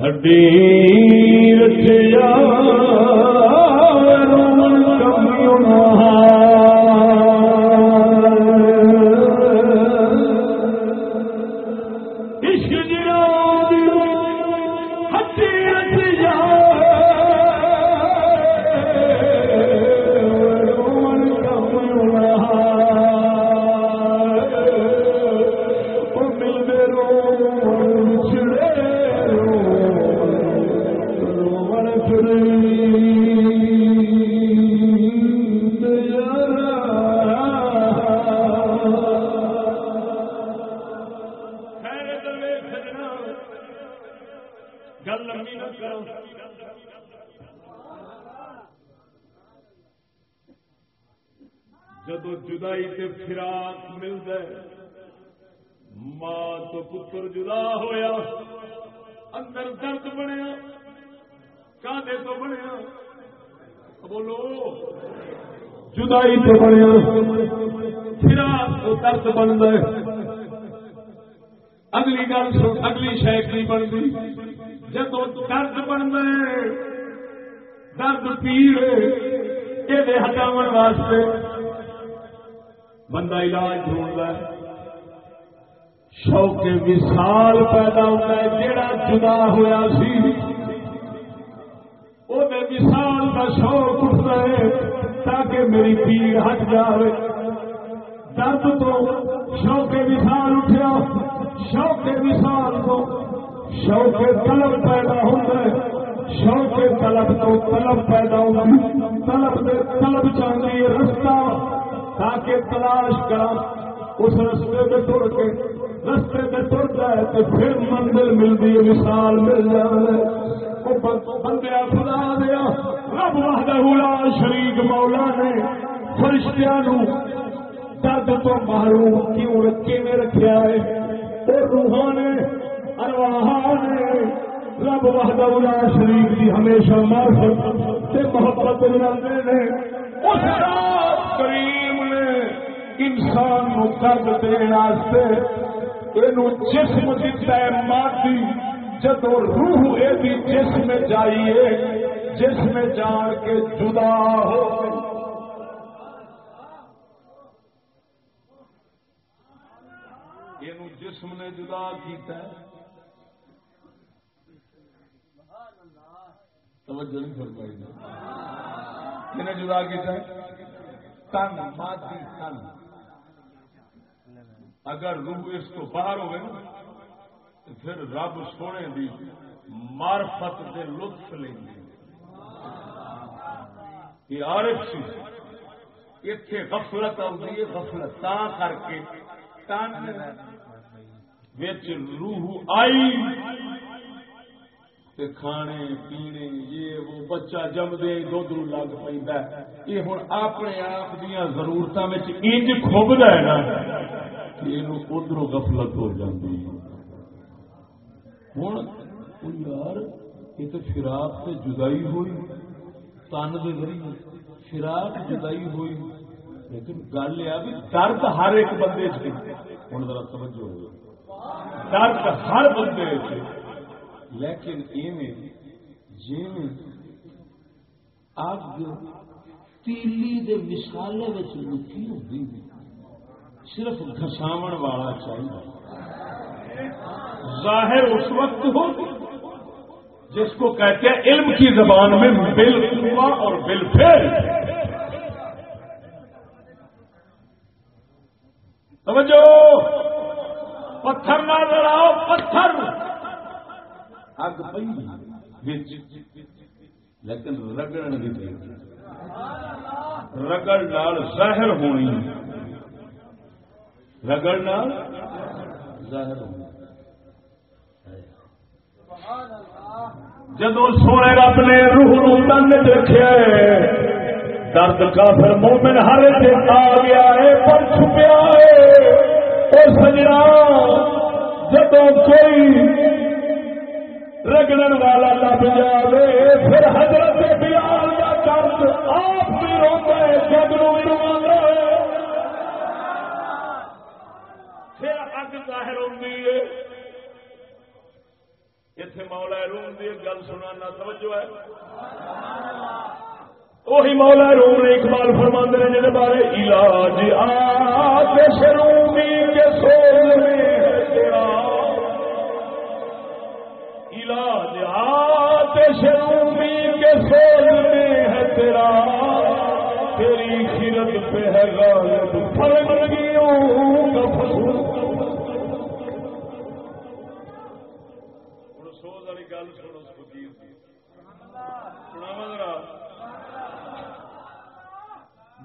ہڈی رچیا جدائی تو بنیا فراق تو درد بن گئے اگلی گل اگلی شاید نہیں بنتی۔ جدو درد بن گئے درد پیڑ یہ ہٹاو واسطے بندہ علاج ڈھونڈ ہے۔ شوق وسال پیدا ہوتا ہے جڑا جدا ہوا سی وہ کا شوق اٹھتا ہے تاکہ میری پیڑ ہٹ جائے درد تو شوق وسال اٹھیا، شوق وسال تو شوق طلب پیدا ہوتا ہے۔ شوق طلب تو طلب پیدا ہوتی طلب دے طلب چاہتی ہے رستہ، تاکہ تلاش کرا اس رستے میں تر کے رستے میں تر جائے تو پھر منزل ملتی ہے مثال مل جائے بندیا خدا دیا رب وحدہ لا شریک مولا نے فرشتیاں نو درد تو محروم کیوں رکھے میں رکھا ہے؟ اور روحاں نے ارواہ نے رب وحدہ شریف کی ہمیشہ معرفت سے محبت رکھتے ہیں اس رات کریم نے انسان نو درد دینے یہ جسم دیتا ہے، مادی جدو روح یہ جسم جائیے جسم جان کے جدا ہو۔ جسم نے جدا کیتا ہے۔ توجہ نہیں فرمائی کنے جدا کیتا ہے؟ تن، مادی تن۔ اگر روح اس کو باہر ہوئے نا پھر رب سونے دی معرفت دے لطف لیں گے یہ عارف سی۔ اتنے غفلت آتی ہے، غفلت تا کر کے۔ تن روح آئی۔ تے کھانے پینے، یہ وہ بچہ جم دے دھد لگ پہ یہ ہوں اپنے آپ دیا ضرورتوں میں انج کھبدا ہے نا۔ کہ یہ ادھر غفلت ہو جاتی ہے۔ ہوں۔ یار، یہ تو فراق سے جدائی ہوئی، تن کے ذریعے فراق جدائی ہوئی۔ لیکن گل یہ بھی درد ہر ایک بندے ہوں ذرا توجہ ہو۔ درد ہر بندے سے لیکن جی اگ تیلی دے مسالے لکی ہوتی صرف گساو والا چاہیے۔ ظاہر اس وقت ہو جس کو کہتے ہیں علم کی زبان میں بل ہوا اور بل پھر۔ سمجھو پتھر نہ لڑاؤ، پتھر! اگ پی لیکن رگڑ نہیں دے رگڑ نال ظاہر ہونی۔ رگڑ نال ظاہر ہونی۔ جدو سونے رب نے روح نو تن رکھا درد کافر مومن ہر دن آ گیا ہے، پر چھپیا ہے۔ وہ سجنا، جدو کوئی رگڑن والا لب جائے پھر حضرت بلال کا درد آپ بھی روتا ہے، جگ نو بھی روا پھر اگ ظاہر ہوتی ہے۔ اتنے مولا روم کی گل سنا توجہ ہے وہی مولا روم نے اقبال فرما نے جن بارے علاج آتش رومی کے سول میں ہے تیرا علاج آتش رومی کے سول میں ہے تیرا تیری خیرت پہ ہے غالب فرنگیوں کا فصول سناوا ذرا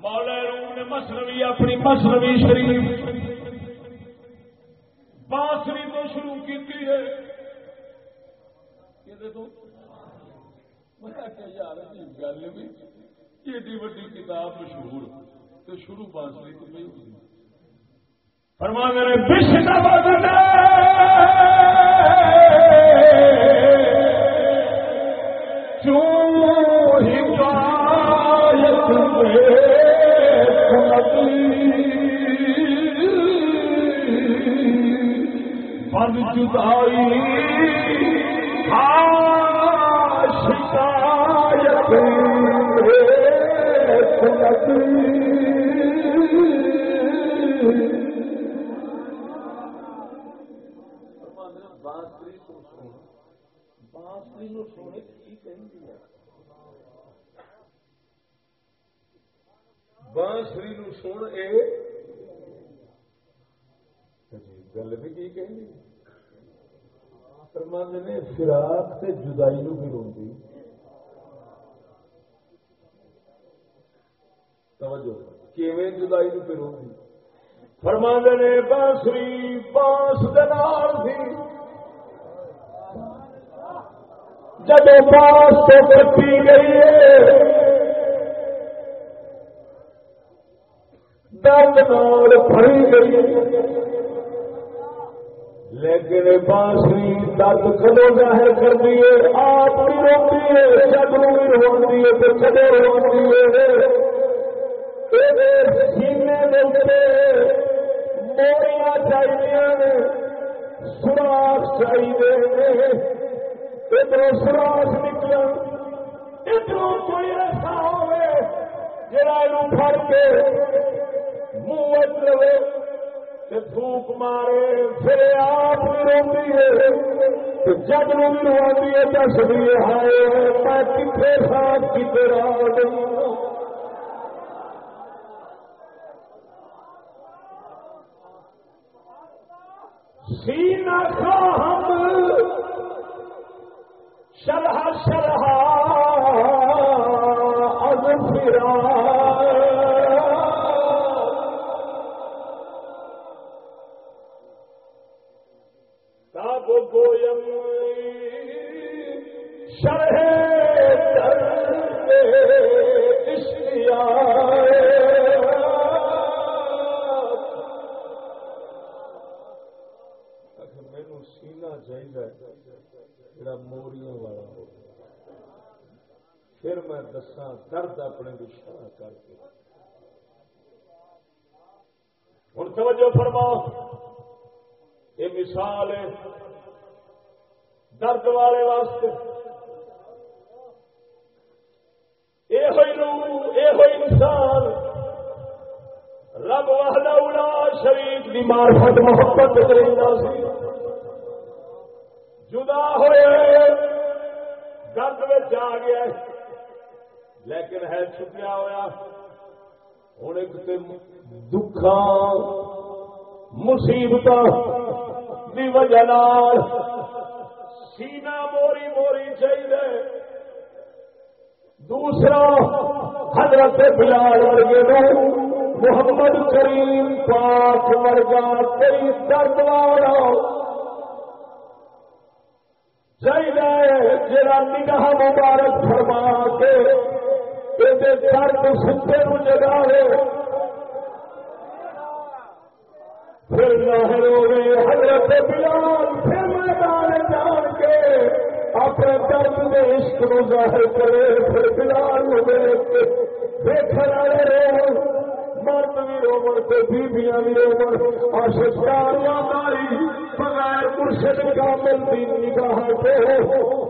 مولا روم نے مسنوی اپنی مسنوی شریف بانسری تو شروع کی ہے۔ یار گل بھی ایڈی وڈی کتاب مشہور تو شروع بانسری تو نہیں ہوئی۔ فرمانے نے بشنا بد جدائی شکایت بانسری کو سن بانسری نو سونے کی کہیں بانسری نو سن اے گل بھی کی کہیں فرماند نے فراق سے جدائی نو بھی روندی توجہ کیویں جدائی نو بھی روندی فرماند نے بانسری بانس دنار تھی جب بانس تو کٹی گئی ہے بھری گئی لیکن بانسری درد کدو ظاہر کر دیے آپ بھی روتی ہے جب بھی روتی ہے تو کدو روتی ہے سینے دے موڑیاں چاہیے سراخ چاہیے ادھر سراخ نکل ادھر کوئی ایسا ہوئے جڑا پھڑ کے منہ لوے تھوک مارے، پھر آپ بھی روی ہے جگ نو بھی روی ہے دس بھی ہائے، میں کتنے صاف کتنے راہ سینا کا ہم شرح شرح از فرا درد اپنے دشا کر کے۔ ہوں توجہ فرماؤ۔ یہ مثال ہے۔ درد والے واسطے۔ یہ روح یہ انسان۔ رب وحدہ الا شریف دی معرفت محبت کریندا سی۔ جدا ہوئے، درد میں آ گیا۔ لیکن ہے چھپیا ہوا ہوں ایک دکھا مصیبت کی وجہ سینا موری موری چاہیے۔ دوسرا، حضرت بلال ورگے محمد کریم پاک ورگا کئی درد والا چاہیے جڑا نگاہ مبارک فرما کے درد ستے جگاوے۔ پھر ظاہر ہوئے حضرت بلال پھر میدان جان کے اپنے درد میں عشق نو ظاہر کرے، پھر بلال ہوئے دیکھنے والے رہے۔ مرد بھی رومن تو بیبیاں بھی رومن۔ آشکاریاں ماری بغیر مرشد کامل دی نگاہ پہ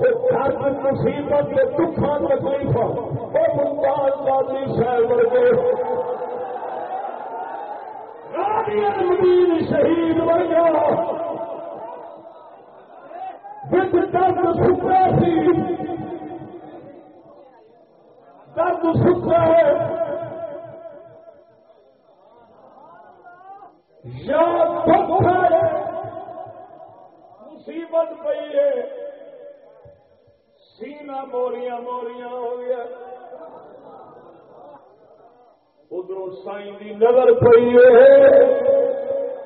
درد، مصیبت دکھا تکلیف وہ ممتاز بازی شہر ورگے شہید بن گیا درد سکھا سی درد سکھا ہے یا مصیبت پی ہے سینا موریاں موریاں ہو گیا ادھر سائی کی نظر پی ہے۔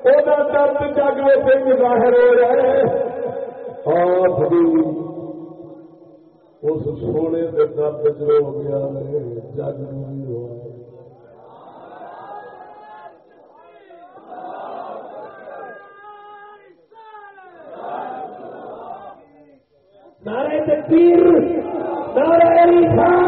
درد جگ میں ظاہر ہو رہا ہے۔ ہاں آپ اس سونے کے درد جو ہو گیا جگ نہیں ہوا نارے تکبیر نارے رسالت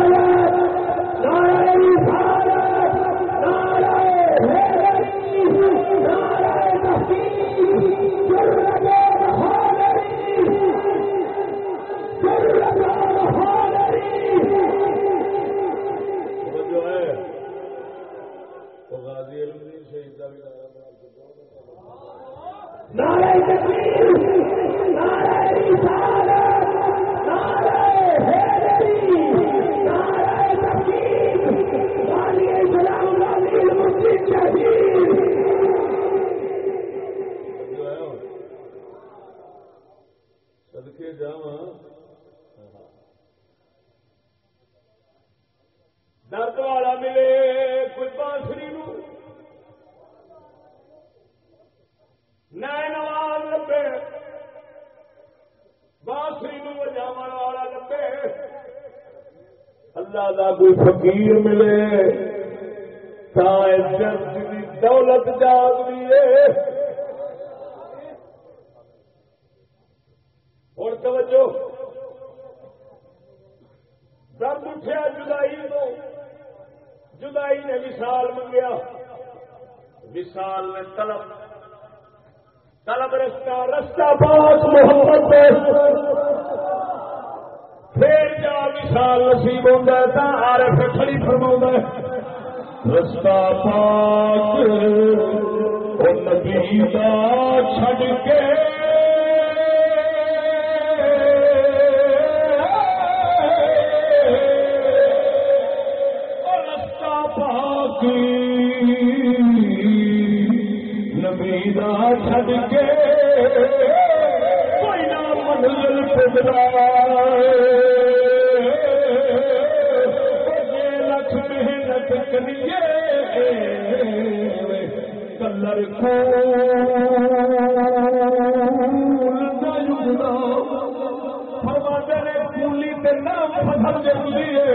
نام فصل ہے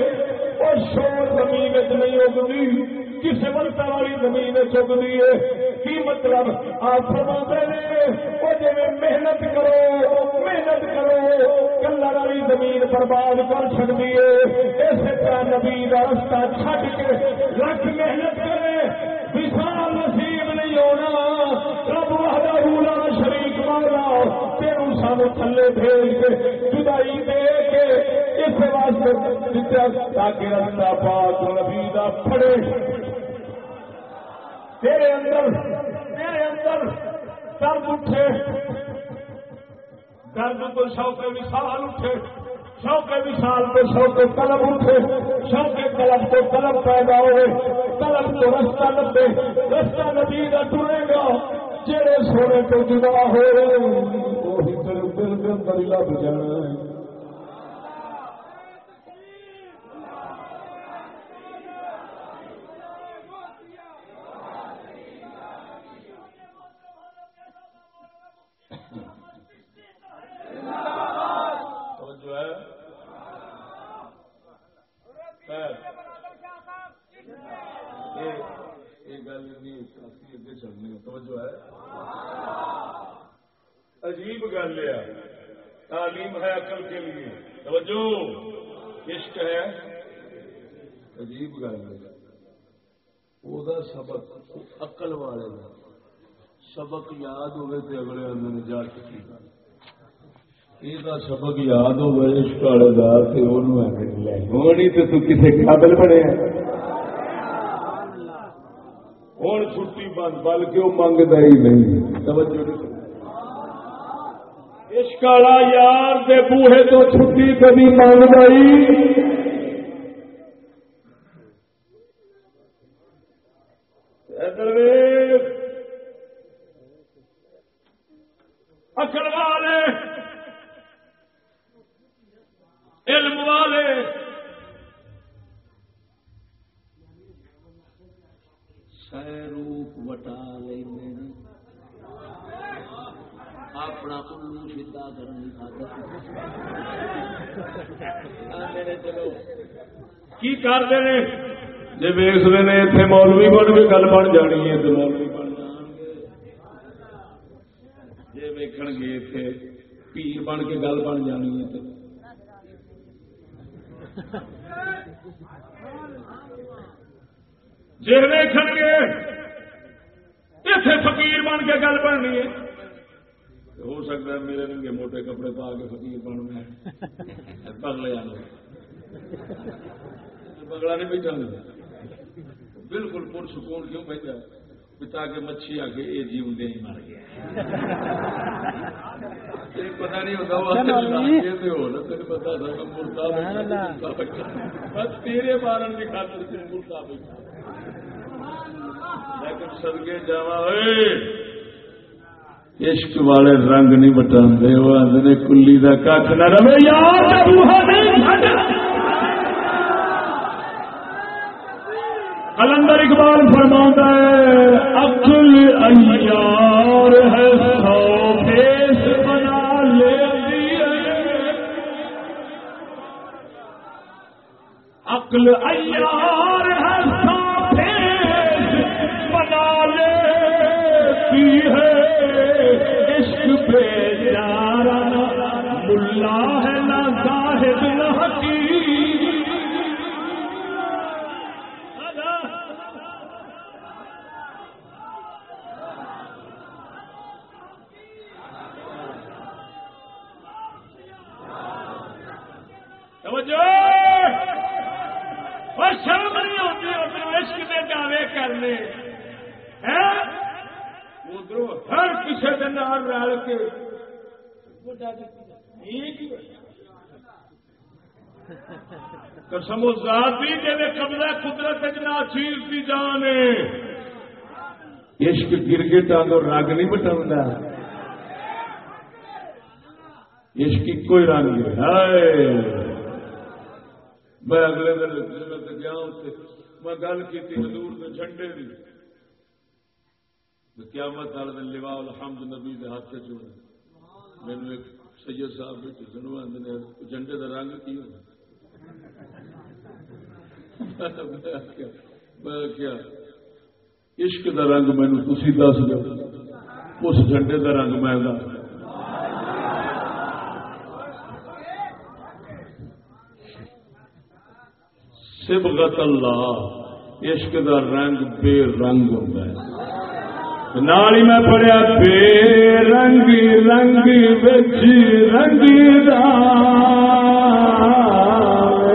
اور شور زمین نہیں اگتی کسی منتا والی زمین چگتی ہے؟ کی مطلب؟ آپ فرما نے، وہ جی محنت کرو محنت کرو، کلا والی زمین برباد کر سکتی ہے۔ اس طرح نبی کا رستہ چھڈ کے لکھ محنت کرے۔ وشال نصیب نہیں ہونا۔ رب وحدہ رولا شریک مارا تیرو سانو تھلے بھیج کے جدائی دے کے اس واسطے تاکہ رستہ پاک نبی کا پڑے تیرے اندر تیرے اندر درد اٹھے۔ درد کو شوق وشال اٹھے۔ شوق وشال کو شوق قلم اٹھے۔ شوق قلم کو قلم پیدا ہوئے۔ قلم کو رستہ لبے۔ رستہ ندی کا ٹرے گا۔ جڑے سونے کو جدا ہو رہے وہی تیرے دل کے اندر لب جانا گل نہیں کافی اگے چلنی توجہ ہے۔ عجیب گل ہے۔ تعلیم ہے عقل کے لیے۔ توجہ۔ عشق ہے۔ عجیب گل ہے۔ وہ سبق عقل والے کا سبق یاد ہوئے تو اگلے اندر جا چکی یہ سبق یاد ہوئے عشق والے کا ہونی تو تو کسی قابل بنے ہوں چھٹی بند، بلکہ وہ منگتا ہی نہیں۔ توجہ عشق والا یار دے بوہے تو چھٹی کبھی مانگتا ہی اکڑ والے علم والے روپ وٹا لیں اپنا الو سیدا کرنے چلو کی کرتے ہیں جی ویستے ہیں اتنے مولوی بن کے گل بن جانی ہے تو مولوی بن جان جی ویکھ گے اتنے پیر بن کے گل بن جانی ہے تو جی ویکھ گے اتنے فقیر بن کے گل بننی ہے ہو سکتا ہے میرے رنگے موٹے کپڑے پا کے فقیر بن میں پگلے آنا پگلا نہیں بیٹھا بالکل پرسکون کیوں بیٹھا پتا کے مچھی آ کے یہ جیون دے ہی مر گیا۔ پتا نہیں ہوتا وہ پتا بس تیرے بارن کی خاطر ملتا بیٹھا لیکن سدگے جا عشق والے رنگ نہیں بٹا وہ آدھے کلی کا کھ نہ رہے کلندر اقبال فرما ہے عقل ایار ہے سو پیش بنا لیتی ہے۔ عقل ایار قسم ذاتی جی قبضہ قدرت ناچیز کی جان عشق گرگٹ آگے رنگ نہیں بٹا عشق کوئی رنگ ہے میں اگلے دن گیا میں گل کی حضور کے جھنڈے کی قیامت والے دن لوا الحمد نبی کے ہاتھ سے چڑھا مینو ایک سید صاحب بھی سنو آدھے جھنڈے کا رنگ کی ہونا۔ میں کیا عشق کا رنگ مینو تھی دس دو۔ اس جھنڈے کا رنگ میں دس سبغت اللہ، عشق کا رنگ بے رنگ ہوتا ہے۔ نالی میں پڑھیا بے رنگ رنگ بچ رنگ رنگ بے رنگ رنگ بچ رنگ دا۔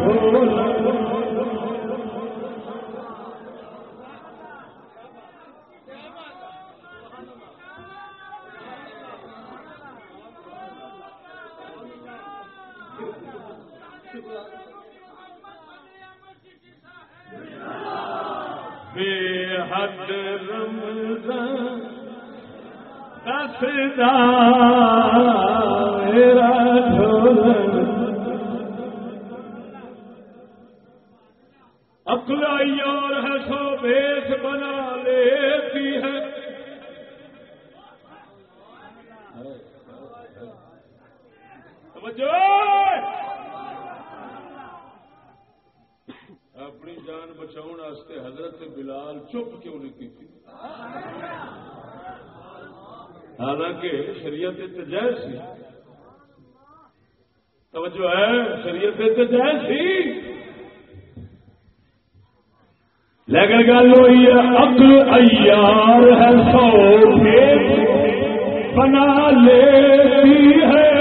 ڈھولن ماہی میم تے میرا شریعت جائز سی۔ توجہ ہے، شریعت جائز سی۔ لیکن گل ہوئی ہے، عقل ایار ہے سو بنا لیتی ہے۔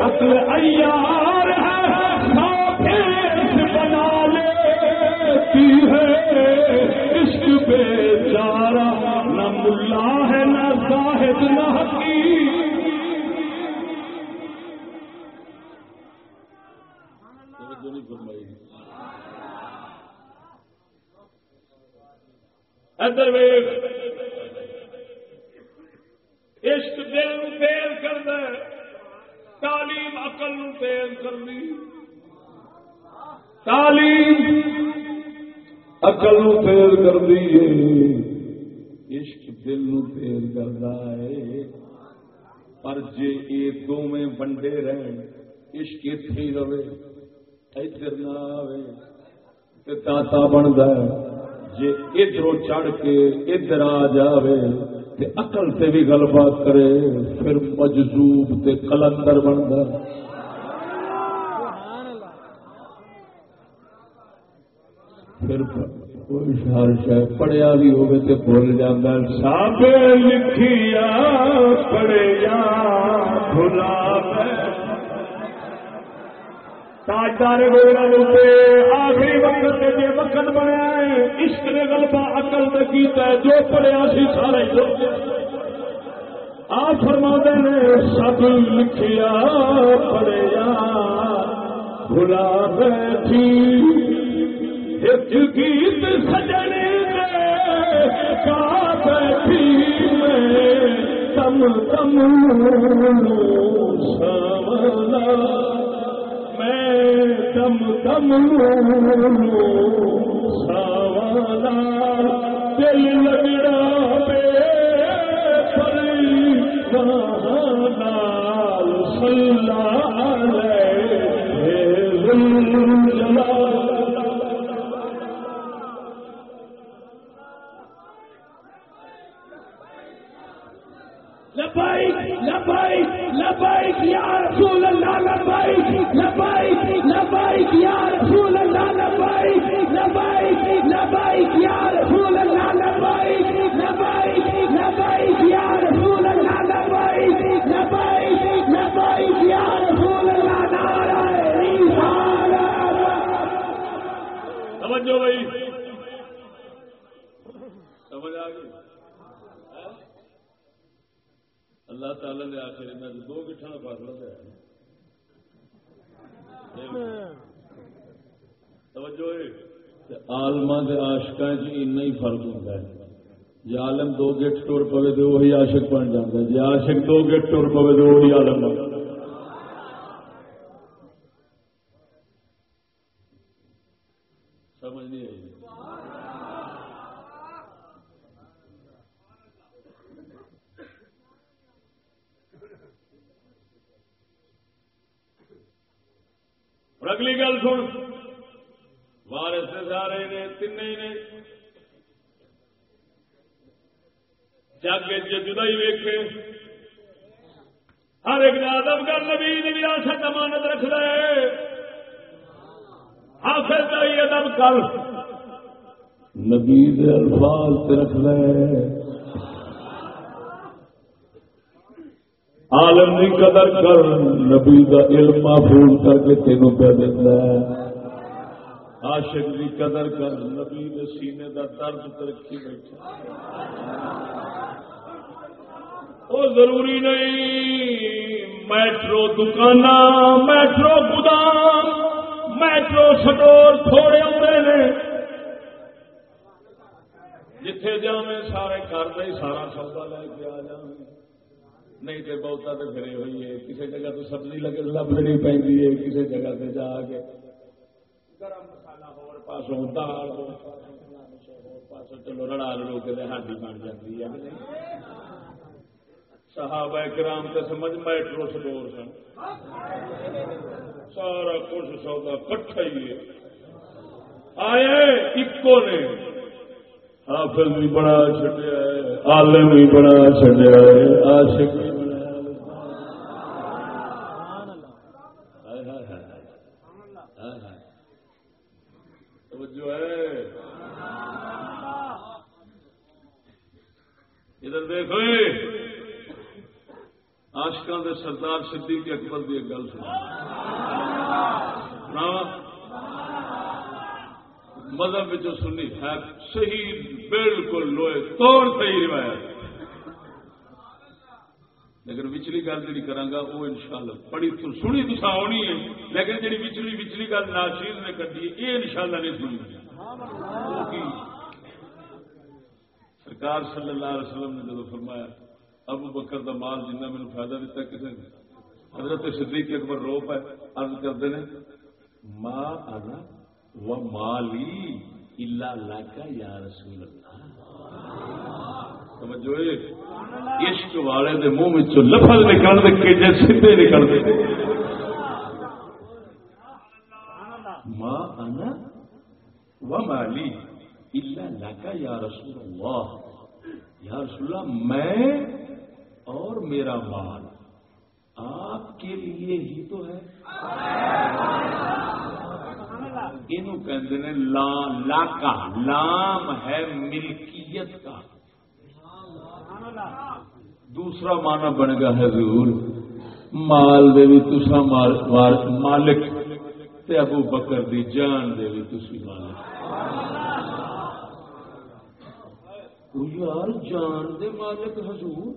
عقل ایار ہے سو بنا لیتی ہے۔ زاہد نہ حقیق ادر ویگ عشق دل نو تیل کرد تعلیم عقل نو کرنی۔ تعلیم عقل نو تیل کر عشق دل نو تیل کردا ہے۔ پر جے اے دوویں بنڈے رہن، عشق اتھے ہی رہے، ادھر نہ آوے تے تاتا بندا ہے۔ جے ادھروں چڑھ کے ادھر آ جاوے تے عقل تے بھی گل بات کرے، پھر مجذوب تے کلندر بندا ہے۔ پھر کوئی شاید پڑھیا بھی ہوگی تو بھول جاتا سب لکھیا پڑھیا بھلا تاجدار گوڑا آخری وقت جی وقت بنیا ہے عشق نے غلبہ عقل نے کیتا ہے جو پڑھیا سی سارا آ فرما نے سب لکھیا پڑھیا بھلا بیٹھی ایک گیت سجنے کا بیٹھی میں، تم تم سملا میں، تم تم سوالا دل لگے نبی رکھ لے۔ عالم کی قدر کر، نبی کا علم محفوظ کر کے تینوں پہ دیتا ہے عاشق کی قدر کر، نبی کے سینے کا درد ترقی بیٹھا۔ وہ ضروری نہیں، میٹرو دکان میٹرو گودام میٹرو سٹور تھوڑے ہوتے ہیں۔ جتھے جاویں سارے گھر کا ہی سارا سودا لے کے آ جاویں نہیں تو بہتا تو پھر ہوئی ہے کسی جگہ تو سبزی لگ لبنی پی ہے کسی جگہ سے جا کے گرم مسالہ ہور پاسوں دال ہور پاسوں چلو رڑا لڑو کے ہڈی بن جاتی ہے صحابہ کرام تے سمجھ میٹرو سٹور سن سارا کچھ سودا کٹھا ہی ہے آئے اکو نے حافظ بھی بڑا چڈیا ہے عالم بھی بڑا چڈیا ہے، عاشق بھی ادھر جی۔ دے سردار صدیق اکبر کی ایک گل سنا مذہب جو سنی ہے، صحیح بالکل لوہے توڑ صحیح روایت لیکن وچلی گل جی کرا وہ ان شاء اللہ بڑی سنی، تو آنی ہے۔ لیکن جی وچلی وچلی گل ناشیز نے کٹی یہ ان شاء اللہ نہیں سنی۔ سرکار صلی اللہ علیہ وسلم نے جب فرمایا، ابو بکر دا مال جنہ مینو فائدہ دیتا کسی نے؟ حضرت صدیق اکبر رو پہ عرض کرتے ہیں ماں آنا و مالی الا لاکا یا رسول اللہ سمجھو عشق والے دے منہ میں لفظ نکل دے کے جے سیدھے نکل دے ماں آنا و مالی الا لاکا یا رسول اللہ یا رسول اللہ میں اور میرا مال آپ کے لیے ہی تو ہے یہ لا کا، لام ہے ملکیت کا۔ دوسرا معنی بن گیا حضور، مال دے بھی تسا مالک تے ابو بکر دی جان دے بھی تسی مالک۔ یار، جان دے مالک حضور؟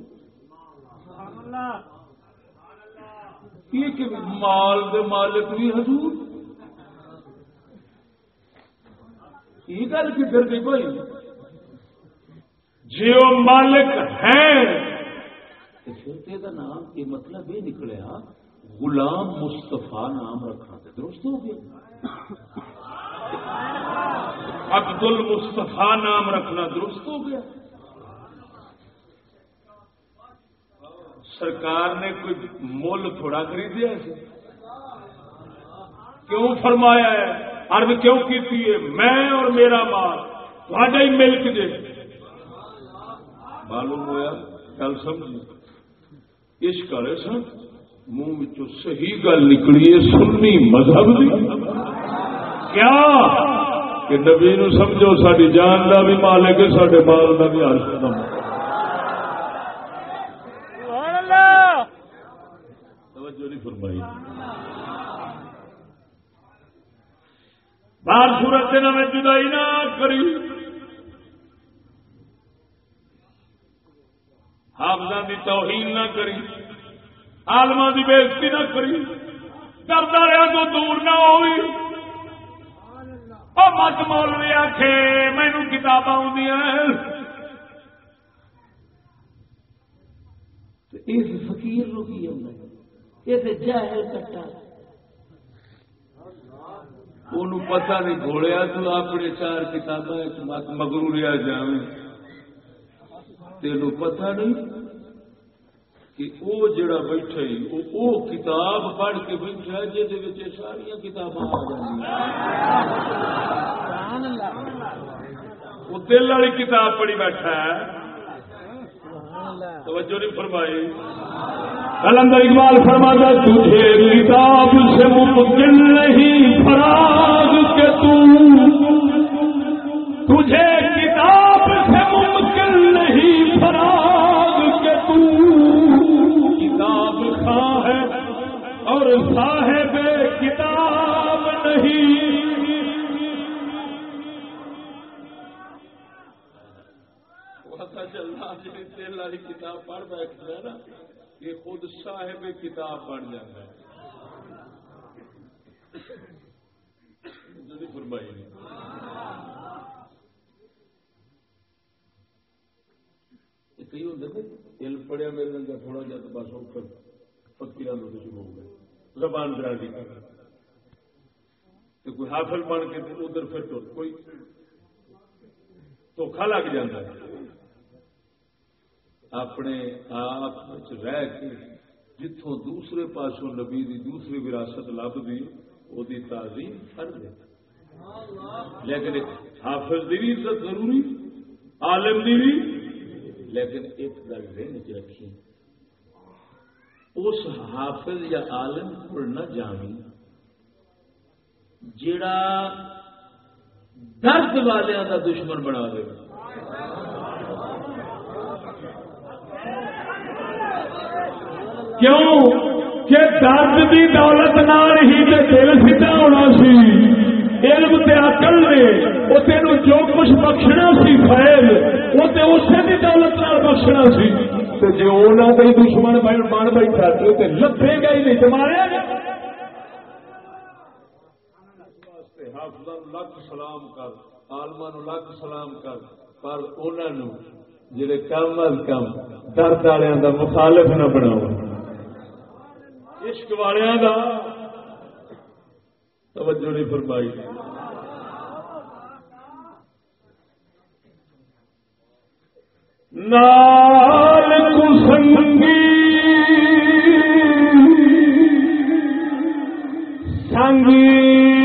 یہ کہ مال دے مالک بھی حضور؟ یہ گل کدھر دی کوئی جی وہ مالک ہیں۔ پھر کا نام یہ مطلب یہ نکلیا غلام مستفا نام رکھنا تھا درست ہو گیا۔ عبد المستفا نام رکھنا درست ہو گیا۔ سرکار نے کوئی مول تھوڑا خریدیا کیوں فرمایا ہے؟ ارد کیوں کی ہے؟ میں اور میرا مال تھوڑا ہی ملک جے۔ معلوم ہوا گل سمجھ اس کرے سن، منہ صحیح گل نکلی ہے سنی مذہب دی۔ کیا؟ کہ نبی نو سمجھو ساری جان کا بھی مالک ہے سارے مال کا بھی ہر سم توجہ نہیں فرمائی۔ باہر سورت کے نام جدائی نہ کری۔ حافظ کی توہین نہ کری۔ آلما کی بےزتی نہ کری۔ ڈرتا رہا تو دور نہ ہوئی۔ اور مت مول بھی آخ مینو کتاب آدی اس فقیر نو کی یہ جاہل کٹا۔ ان پتا نہیں گھوڑیا تو اپنے چار کتابیں مگرو لیا جائے تین پتا نہیں کہ وہ جڑا بیٹھا وہ کتاب پڑھ کے بیٹھا جی ساریا کتاباں وہ دل والی کتاب پڑھی بیٹھا ہے توجہ نہیں فرمائی کلندر اقبال فرماتا تجھے کتاب سے ممکن نہیں فراغ کے تو تجھے کتاب سے ممکن نہیں فراغ کے تو کتاب خواہ ہے اور صاحب کتاب نہیں. دل والی جی کتاب پڑھ بیٹھتا ہے نا۔ یہ خود صاحب کتاب بن جاتا ہے۔ جی فرمائی کئی ہوتے تھے؟ علم پڑھیا میرے لگا تھوڑا جا تو بس وہ فکیر شروع ہو گئے زبان درازی کر۔ کوئی حافل بن کے ادھر پھر تو کوئی دھوکھا لگ جاتا ہے۔ اپنے آپ رہ کے جتوں دوسرے پاسوں نبی دی دوسری وراثت لبھی وہ تعظیم فرض ہے لیکن حافظ دی بھی عزت ضروری، عالم دی بھی۔ لیکن ایک گل ذہن چ رکھی اس حافظ یا عالم کو نہ جانی جڑا درد والوں کا دشمن بنا دے۔ کیوں کہ درد کی دولت نال ہی تے دل سیدھا ہونا سی۔ علم تے عقل نے وہ تین جو کچھ بخشنا سی فیل وہ تے اسے کی دولت نال بخشنا سی۔ تے جے انہاں دے دشمن بن بن بیٹھا تے تے لبے گا ہی نہیں، تے ماریا گا۔ حافظ لکھ سلام کر آلما لکھ سلام کر، پر انہوں جڑے کم از کم درد والوں کا مخالف نہ بناؤ عشق والوں کا توجہ نہیں فرمائی۔ نال کسنگی سنگی نہ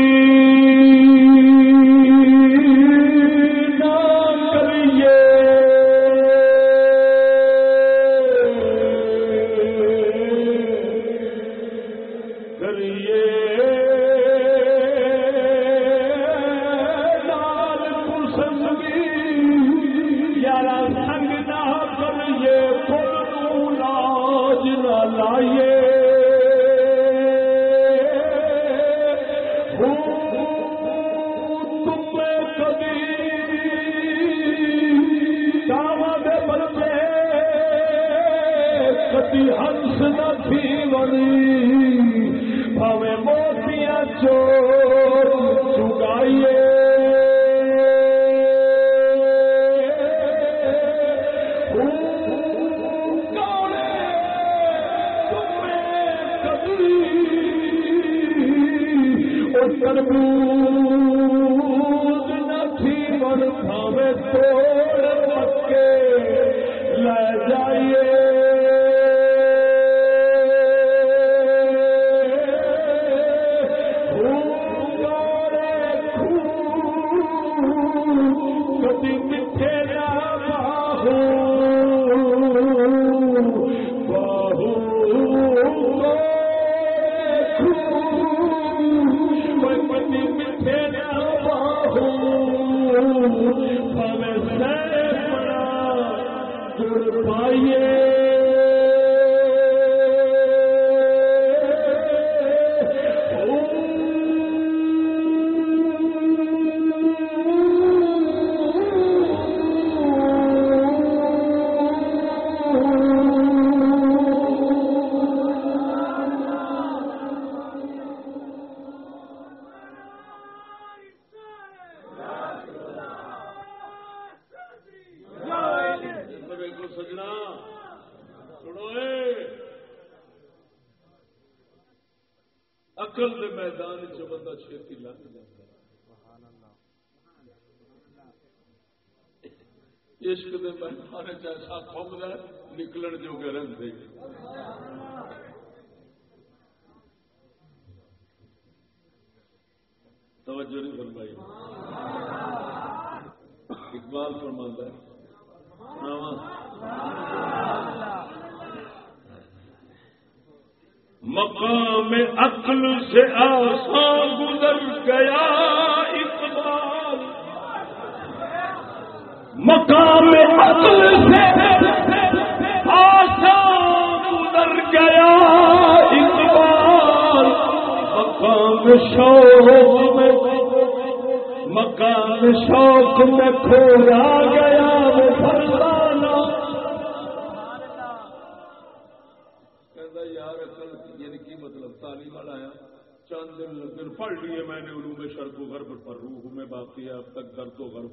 باقی ہے، اب تک درد و غرب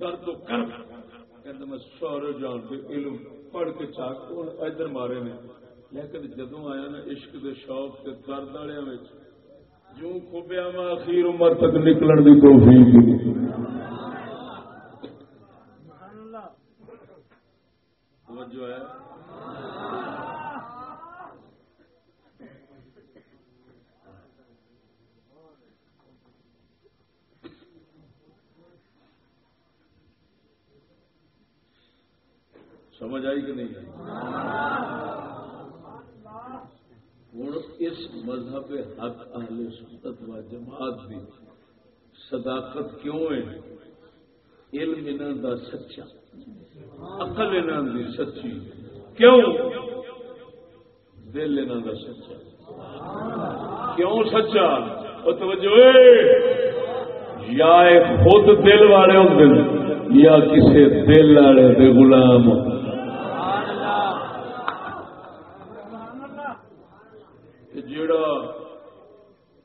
درد و کرب۔ کہتا میں سارے جان کے علم پڑھ کے چاک ادھر مارے نے۔ لیکن جدو آیا نا عشق دے شوق کے درد والے جو کھبیا میں اخیر عمر تک نکلن دی توفیق ہی توجہ ہے۔ سمجھ آئی کہ نہیں آئی؟ ہوں اس مذہب حق اہل سنت و جماعت کی صداقت کیوں ہے؟ علم انہوں دا سچا، عقل انہوں دی سچی۔ کیوں؟ دل انہوں دا سچا۔ کیوں سچا؟ وہ توجہ یا خود دل والے ہوں یا کسی دل والے دے غلام ہوں جڑا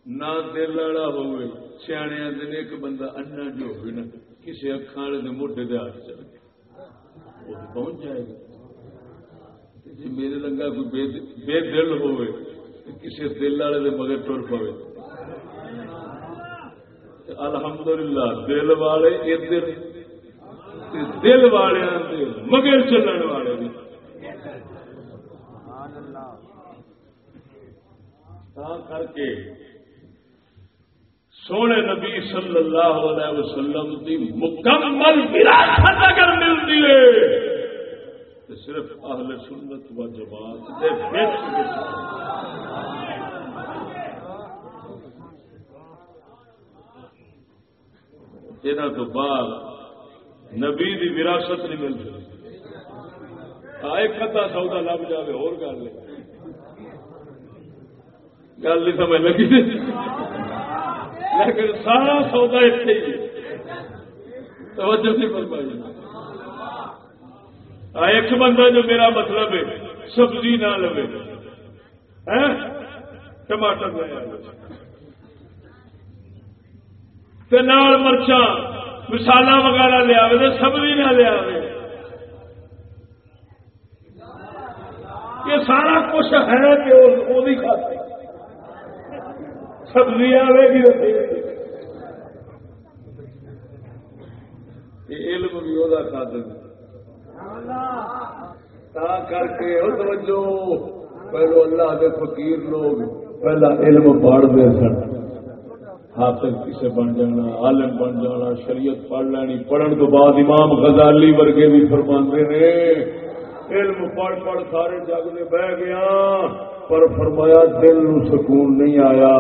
نہ دل والا ہوئے سیاح دن ایک بندہ انا جو ہوئے نا کسی اکھان والے موڈے دے ہاتھ چل گیا وہ پہنچ جائے گا۔ جی میرے لنگا کوئی بے دل ہوئے کسی دل والے دے مگر ٹر پوے۔ الحمدللہ دل والے ادھر دل والے مگر چلن والے بھی۔ کر کے سونے نبی صلی اللہ علیہ وسلم کی مکمل وراثت اگر ملتی ہے تو صرف اہل سنت و جماعت دے یہاں تو بعد نبی دی وراثت نہیں مل سکتی ایک خطا سودا لب جائے اور گل گل نہیں سمجھ لگی۔ لیکن سارا سودا اتنے ہی توجہ نہیں بن پائی ایک بندہ جو میرا مطلب ہے، سبزی نہ لو ہاں؟ ٹماٹر نہ مرچا مسالہ وغیرہ لیا سبزی نہ لیا یہ سارا کچھ ہے کہ وہ نہیں کھاتے سبزی آئے گی علم بھی وہ کھاتے تا کر کے توجہ۔ پہلو اللہ کے فقیر لوگ پہلا علم پڑھتے سن۔ حافظ کسے بن جانا، عالم بن جانا، شریعت پڑھ لینی۔ پڑھن تو بعد امام غزالی ورگے بھی فرماندے نے، علم پڑھ پڑھ سارے جگ میں بہ گیا۔ پر فرمایا دل نو سکون نہیں آیا۔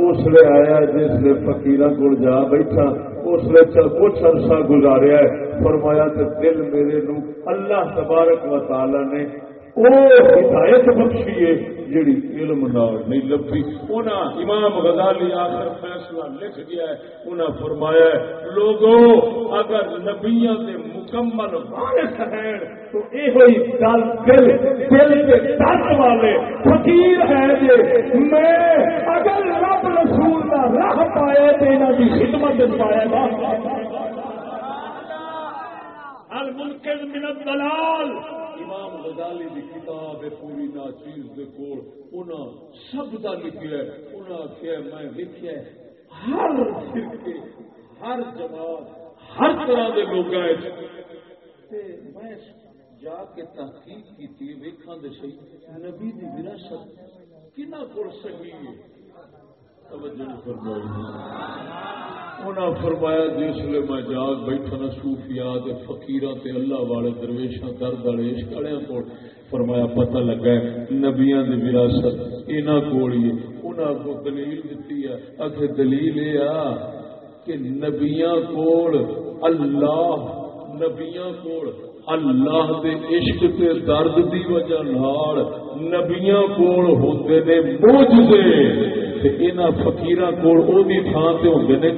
اس لیے آیا جس لیے فکیر کو جا بیٹھا، اس نے کچھ عرصہ گزاریا فرمایا تو دل میرے نو اللہ تبارک و تعالی نے ہدایت بخشی ہے، جیڑی علم نہیں لبھی۔ انہاں امام غزالی آخر فیصلہ لکھ گیا ہے انہاں فرمایا ہے لوگوں اگر نبیاں کے مکمل وارث ہیں، تو یہ گل دل دل کے درد والے فقیر ہے جی میں اگر رب رسول کا راہ پائے تو یہاں کی خدمت پائے گا۔ المنقذ من الدلال امام غزالی دی کتاب پوری نا چیز دے کول۔ انہاں سب دا لکھیا ہے انہاں کہ میں لکھیا ہے، ہر فرقے، ہر جماعت، ہر طرح دے لوگاں تے میں جا کے تحقیق کیتی، ویکھاں دے صحیح نبی دی وراثت کنا کول صحیح ہے؟ فرمایا جی جس لیے میں جاگ بیٹھا نا سوفیا فکیر اللہ والے درویشاں درد والے عشق والے کو فرمایا پتہ لگا نبیا کی وراثت یہاں کول ہی انہوں کو دلیل دیتی ہے۔ آخر دلیل یہ آ کہ نبیا کول اللہ نبیا کول اللہ دے عشق تے درد دی وجہ نال نبیاں کول ہوندے نے موجزے تے کول او دی تھاں تے ہوندے نے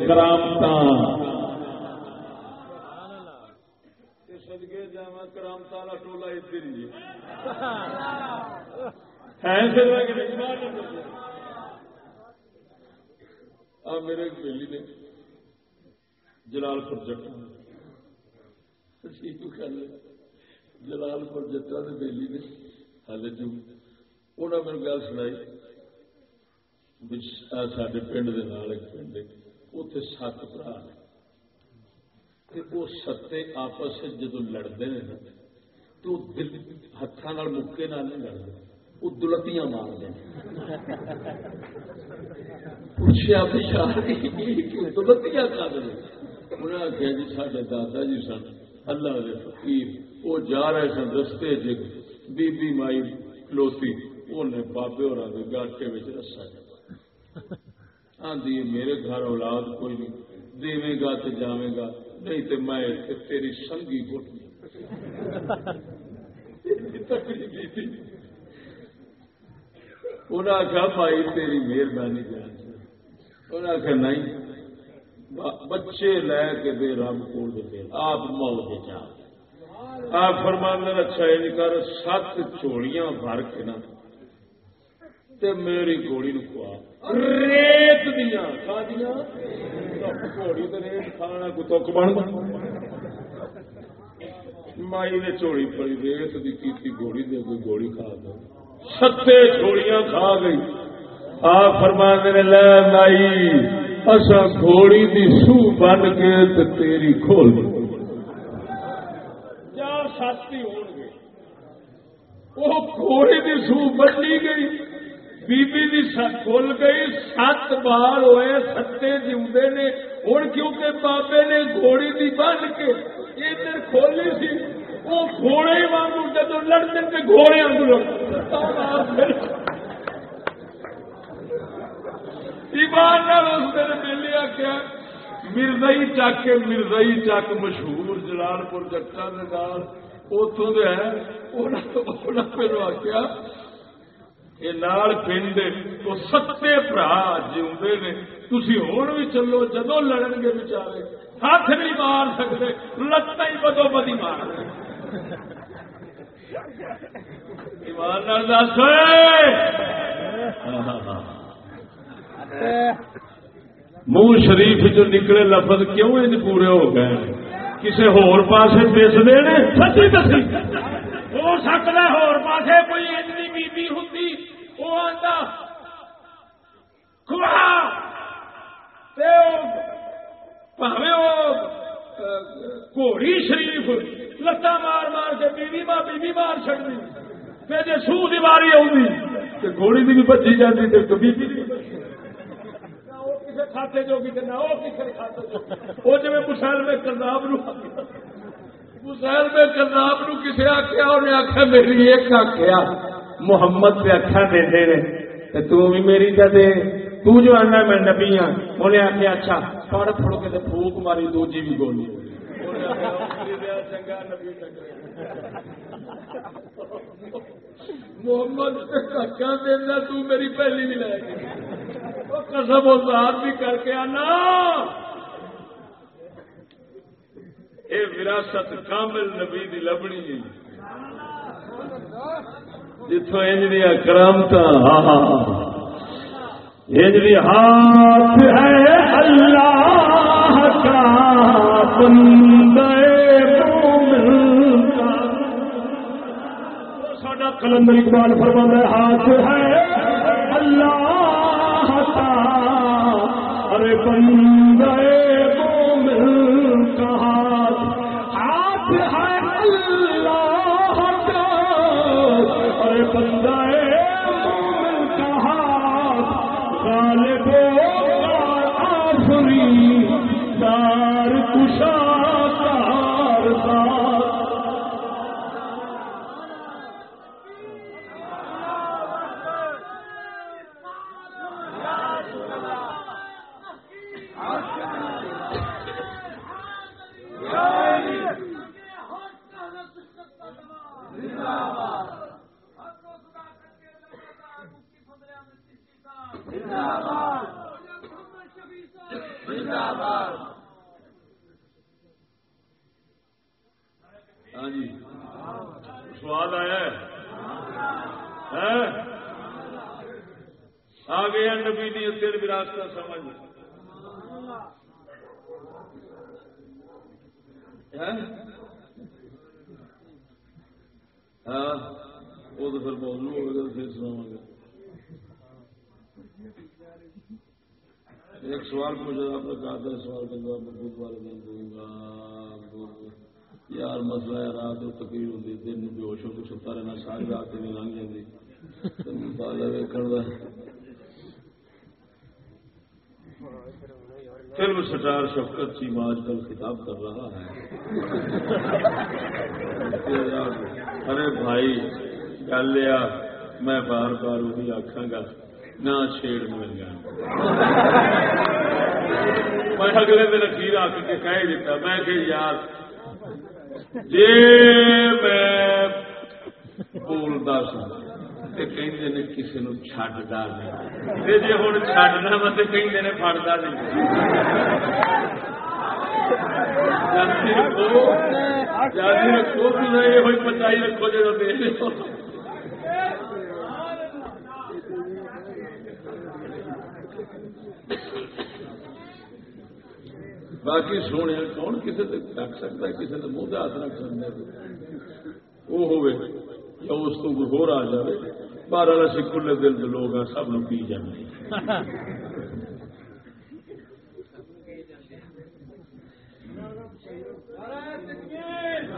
والا ٹولا ادھر ہی کہ نہیں آ میرے بیلی نے جلال پور جٹ ٹھیک کر لیا جلال پور جٹا نے بیلی نے ہال جو انہوں نے میرے گل سنائی۔ سڈے پنڈ کے نال ایک پنڈ اتنے سات برا نے تے وہ ستے آپس جدو لڑتے ہیں تو ہاتھوں مکے نال نہیں لڑتے وہ دلتیاں مارتے پوچھا بھی دلتیاں کر رہے انہیں آخیا جی سارے دادا جی سن اللہ دے فقیر وہ جا رہے سن رستے بی بی مائی کلوتی انہیں بابے اور گاٹے رسا جا آدھی میرے گھر اولاد کوئی نہیں۔ دے گا تو جاوے گا، نہیں تو میں تیری سنگی گٹ انہیں آخیا بھائی تیری مہربانی جان انہیں آخیا نہیں۔ بچے لے کے دے رب کو دے آپ مول کے جا۔ آپ فرمان اچھا یہ کر، سات چوڑیاں بھر کے نا تے میری گوڑی نو کھوا ریت دیا گھوڑی تو ریت کھانا کو تک بن مائی نے چوڑی پڑی ریت دی کی گوڑی دے کوئی گوڑی کھا دو ستے چھوڑیاں کھا گئی آ فرمان نے لے مائی اصا گھوڑی دی سو بن کے تے تیری کھول چار ساتھی ہو گے وہ گھوڑی دی سو بنی گئی بی بی دی کھل گئی، سات بار ہوئے، ستے جیوے نے ہوں کیونکہ بابے نے گھوڑی دی بن کے ادھر کھولی سی، وہ گھوڑے وانگو جب لڑتے تھے، گھوڑے ایمان اس دن ملے آخیا مرزائی چک کے مرزائی چک مشہور جلال پور جٹا اتوں ہے پہلو آخیا یہ نال پنڈ تو ستے برا جیوے نے۔ تھی ہوں بھی چلو جدو لڑن گے بچارے، ہاتھ نہیں مار سکتے لت ہی بدو بدی مار ایمان دس منہ شریف جو نکلے لفظ کیوں ان پورے ہو گئے کسی ہور پاسے پیس دینے؟ سچی دسی۔ ہو سکتا ہور پاسے، کوئی اتنی بیبی ہوں وہ آتا گھوڑی شریف۔ لتا مار مار کے بیوی ماں بیوی مار چڑنی پھر جی سو کی باری آؤں تو گھوڑی کی بھی بچی جاتی تو بیبی کھاتے جو بھی نہ وہ کسی کھاتے وہ جی مسائل میں کرناب نو مسائل میں کرناب نو کسی آخیا انہیں آخیا میری ایک آخیا محمد پہ اکھا دے دے تو بھی میری کا دے تو جو آنا میں نبی ہاں۔ انہیں آخیا اچھا پڑ پڑ کے پھوک ماری، دو جی بھی گولی محمد دھکا دینا تو میری پہلی بھی لائے گی۔ قسم ازاد بھی کر کے آنا۔ اے وراثت کامل نبی دی لبنی جی جتوں انجنی کرامت انجنی ہاتھ ہے اللہ کا بندے ساڈا کلندر اقبال فرما ہاتھ ہے اللہ کا ارے بندے ارے ہے۔ ہاں وہ تو پھر موضوع ہوگا پھر سناواں گے ایک سوال پوچھا آپ نے کہا تھا سوال کا جواب میں بدھ والے دن دوں گا۔ یار، مسئلہ ہے، رات کو تقریر ہوتی دن بے ہوش ہو کے ستا رہنا ساری رات میں لنگ جاتی تازہ ویکن کا فلم سٹار شفقت چیم آج کل خطاب کر رہا ہے۔ ارے بھائی گل لیا۔ میں بار بار وہی آخا گا، نہ چھیڑ مل گیا میں اگلے دن اخیر آ کے کہہ دیتا، میں کہ یار جی میں بولتا سا کسی نو چڈتا جی ہوں چڈنا وا تو کہیں نہیں پچائی رکھو باقی سونے کون کسی رکھ سکتا ہے؟ کسی منہ ہاتھ رکھ سکتا وہ ہوئے۔ یا اس کو کوئی ہو آ جائے بارہ اسی کھلے دل کے لوگ ہیں سب لوگ پی جانے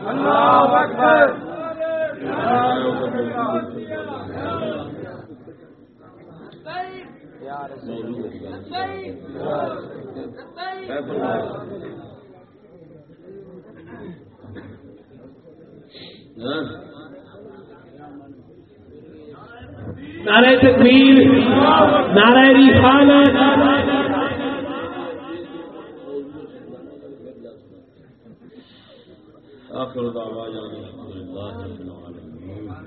اللہ اکبر نعرہ تکبیر نعرہ رسالت آخر دعوانا الحمد لله رب العالمين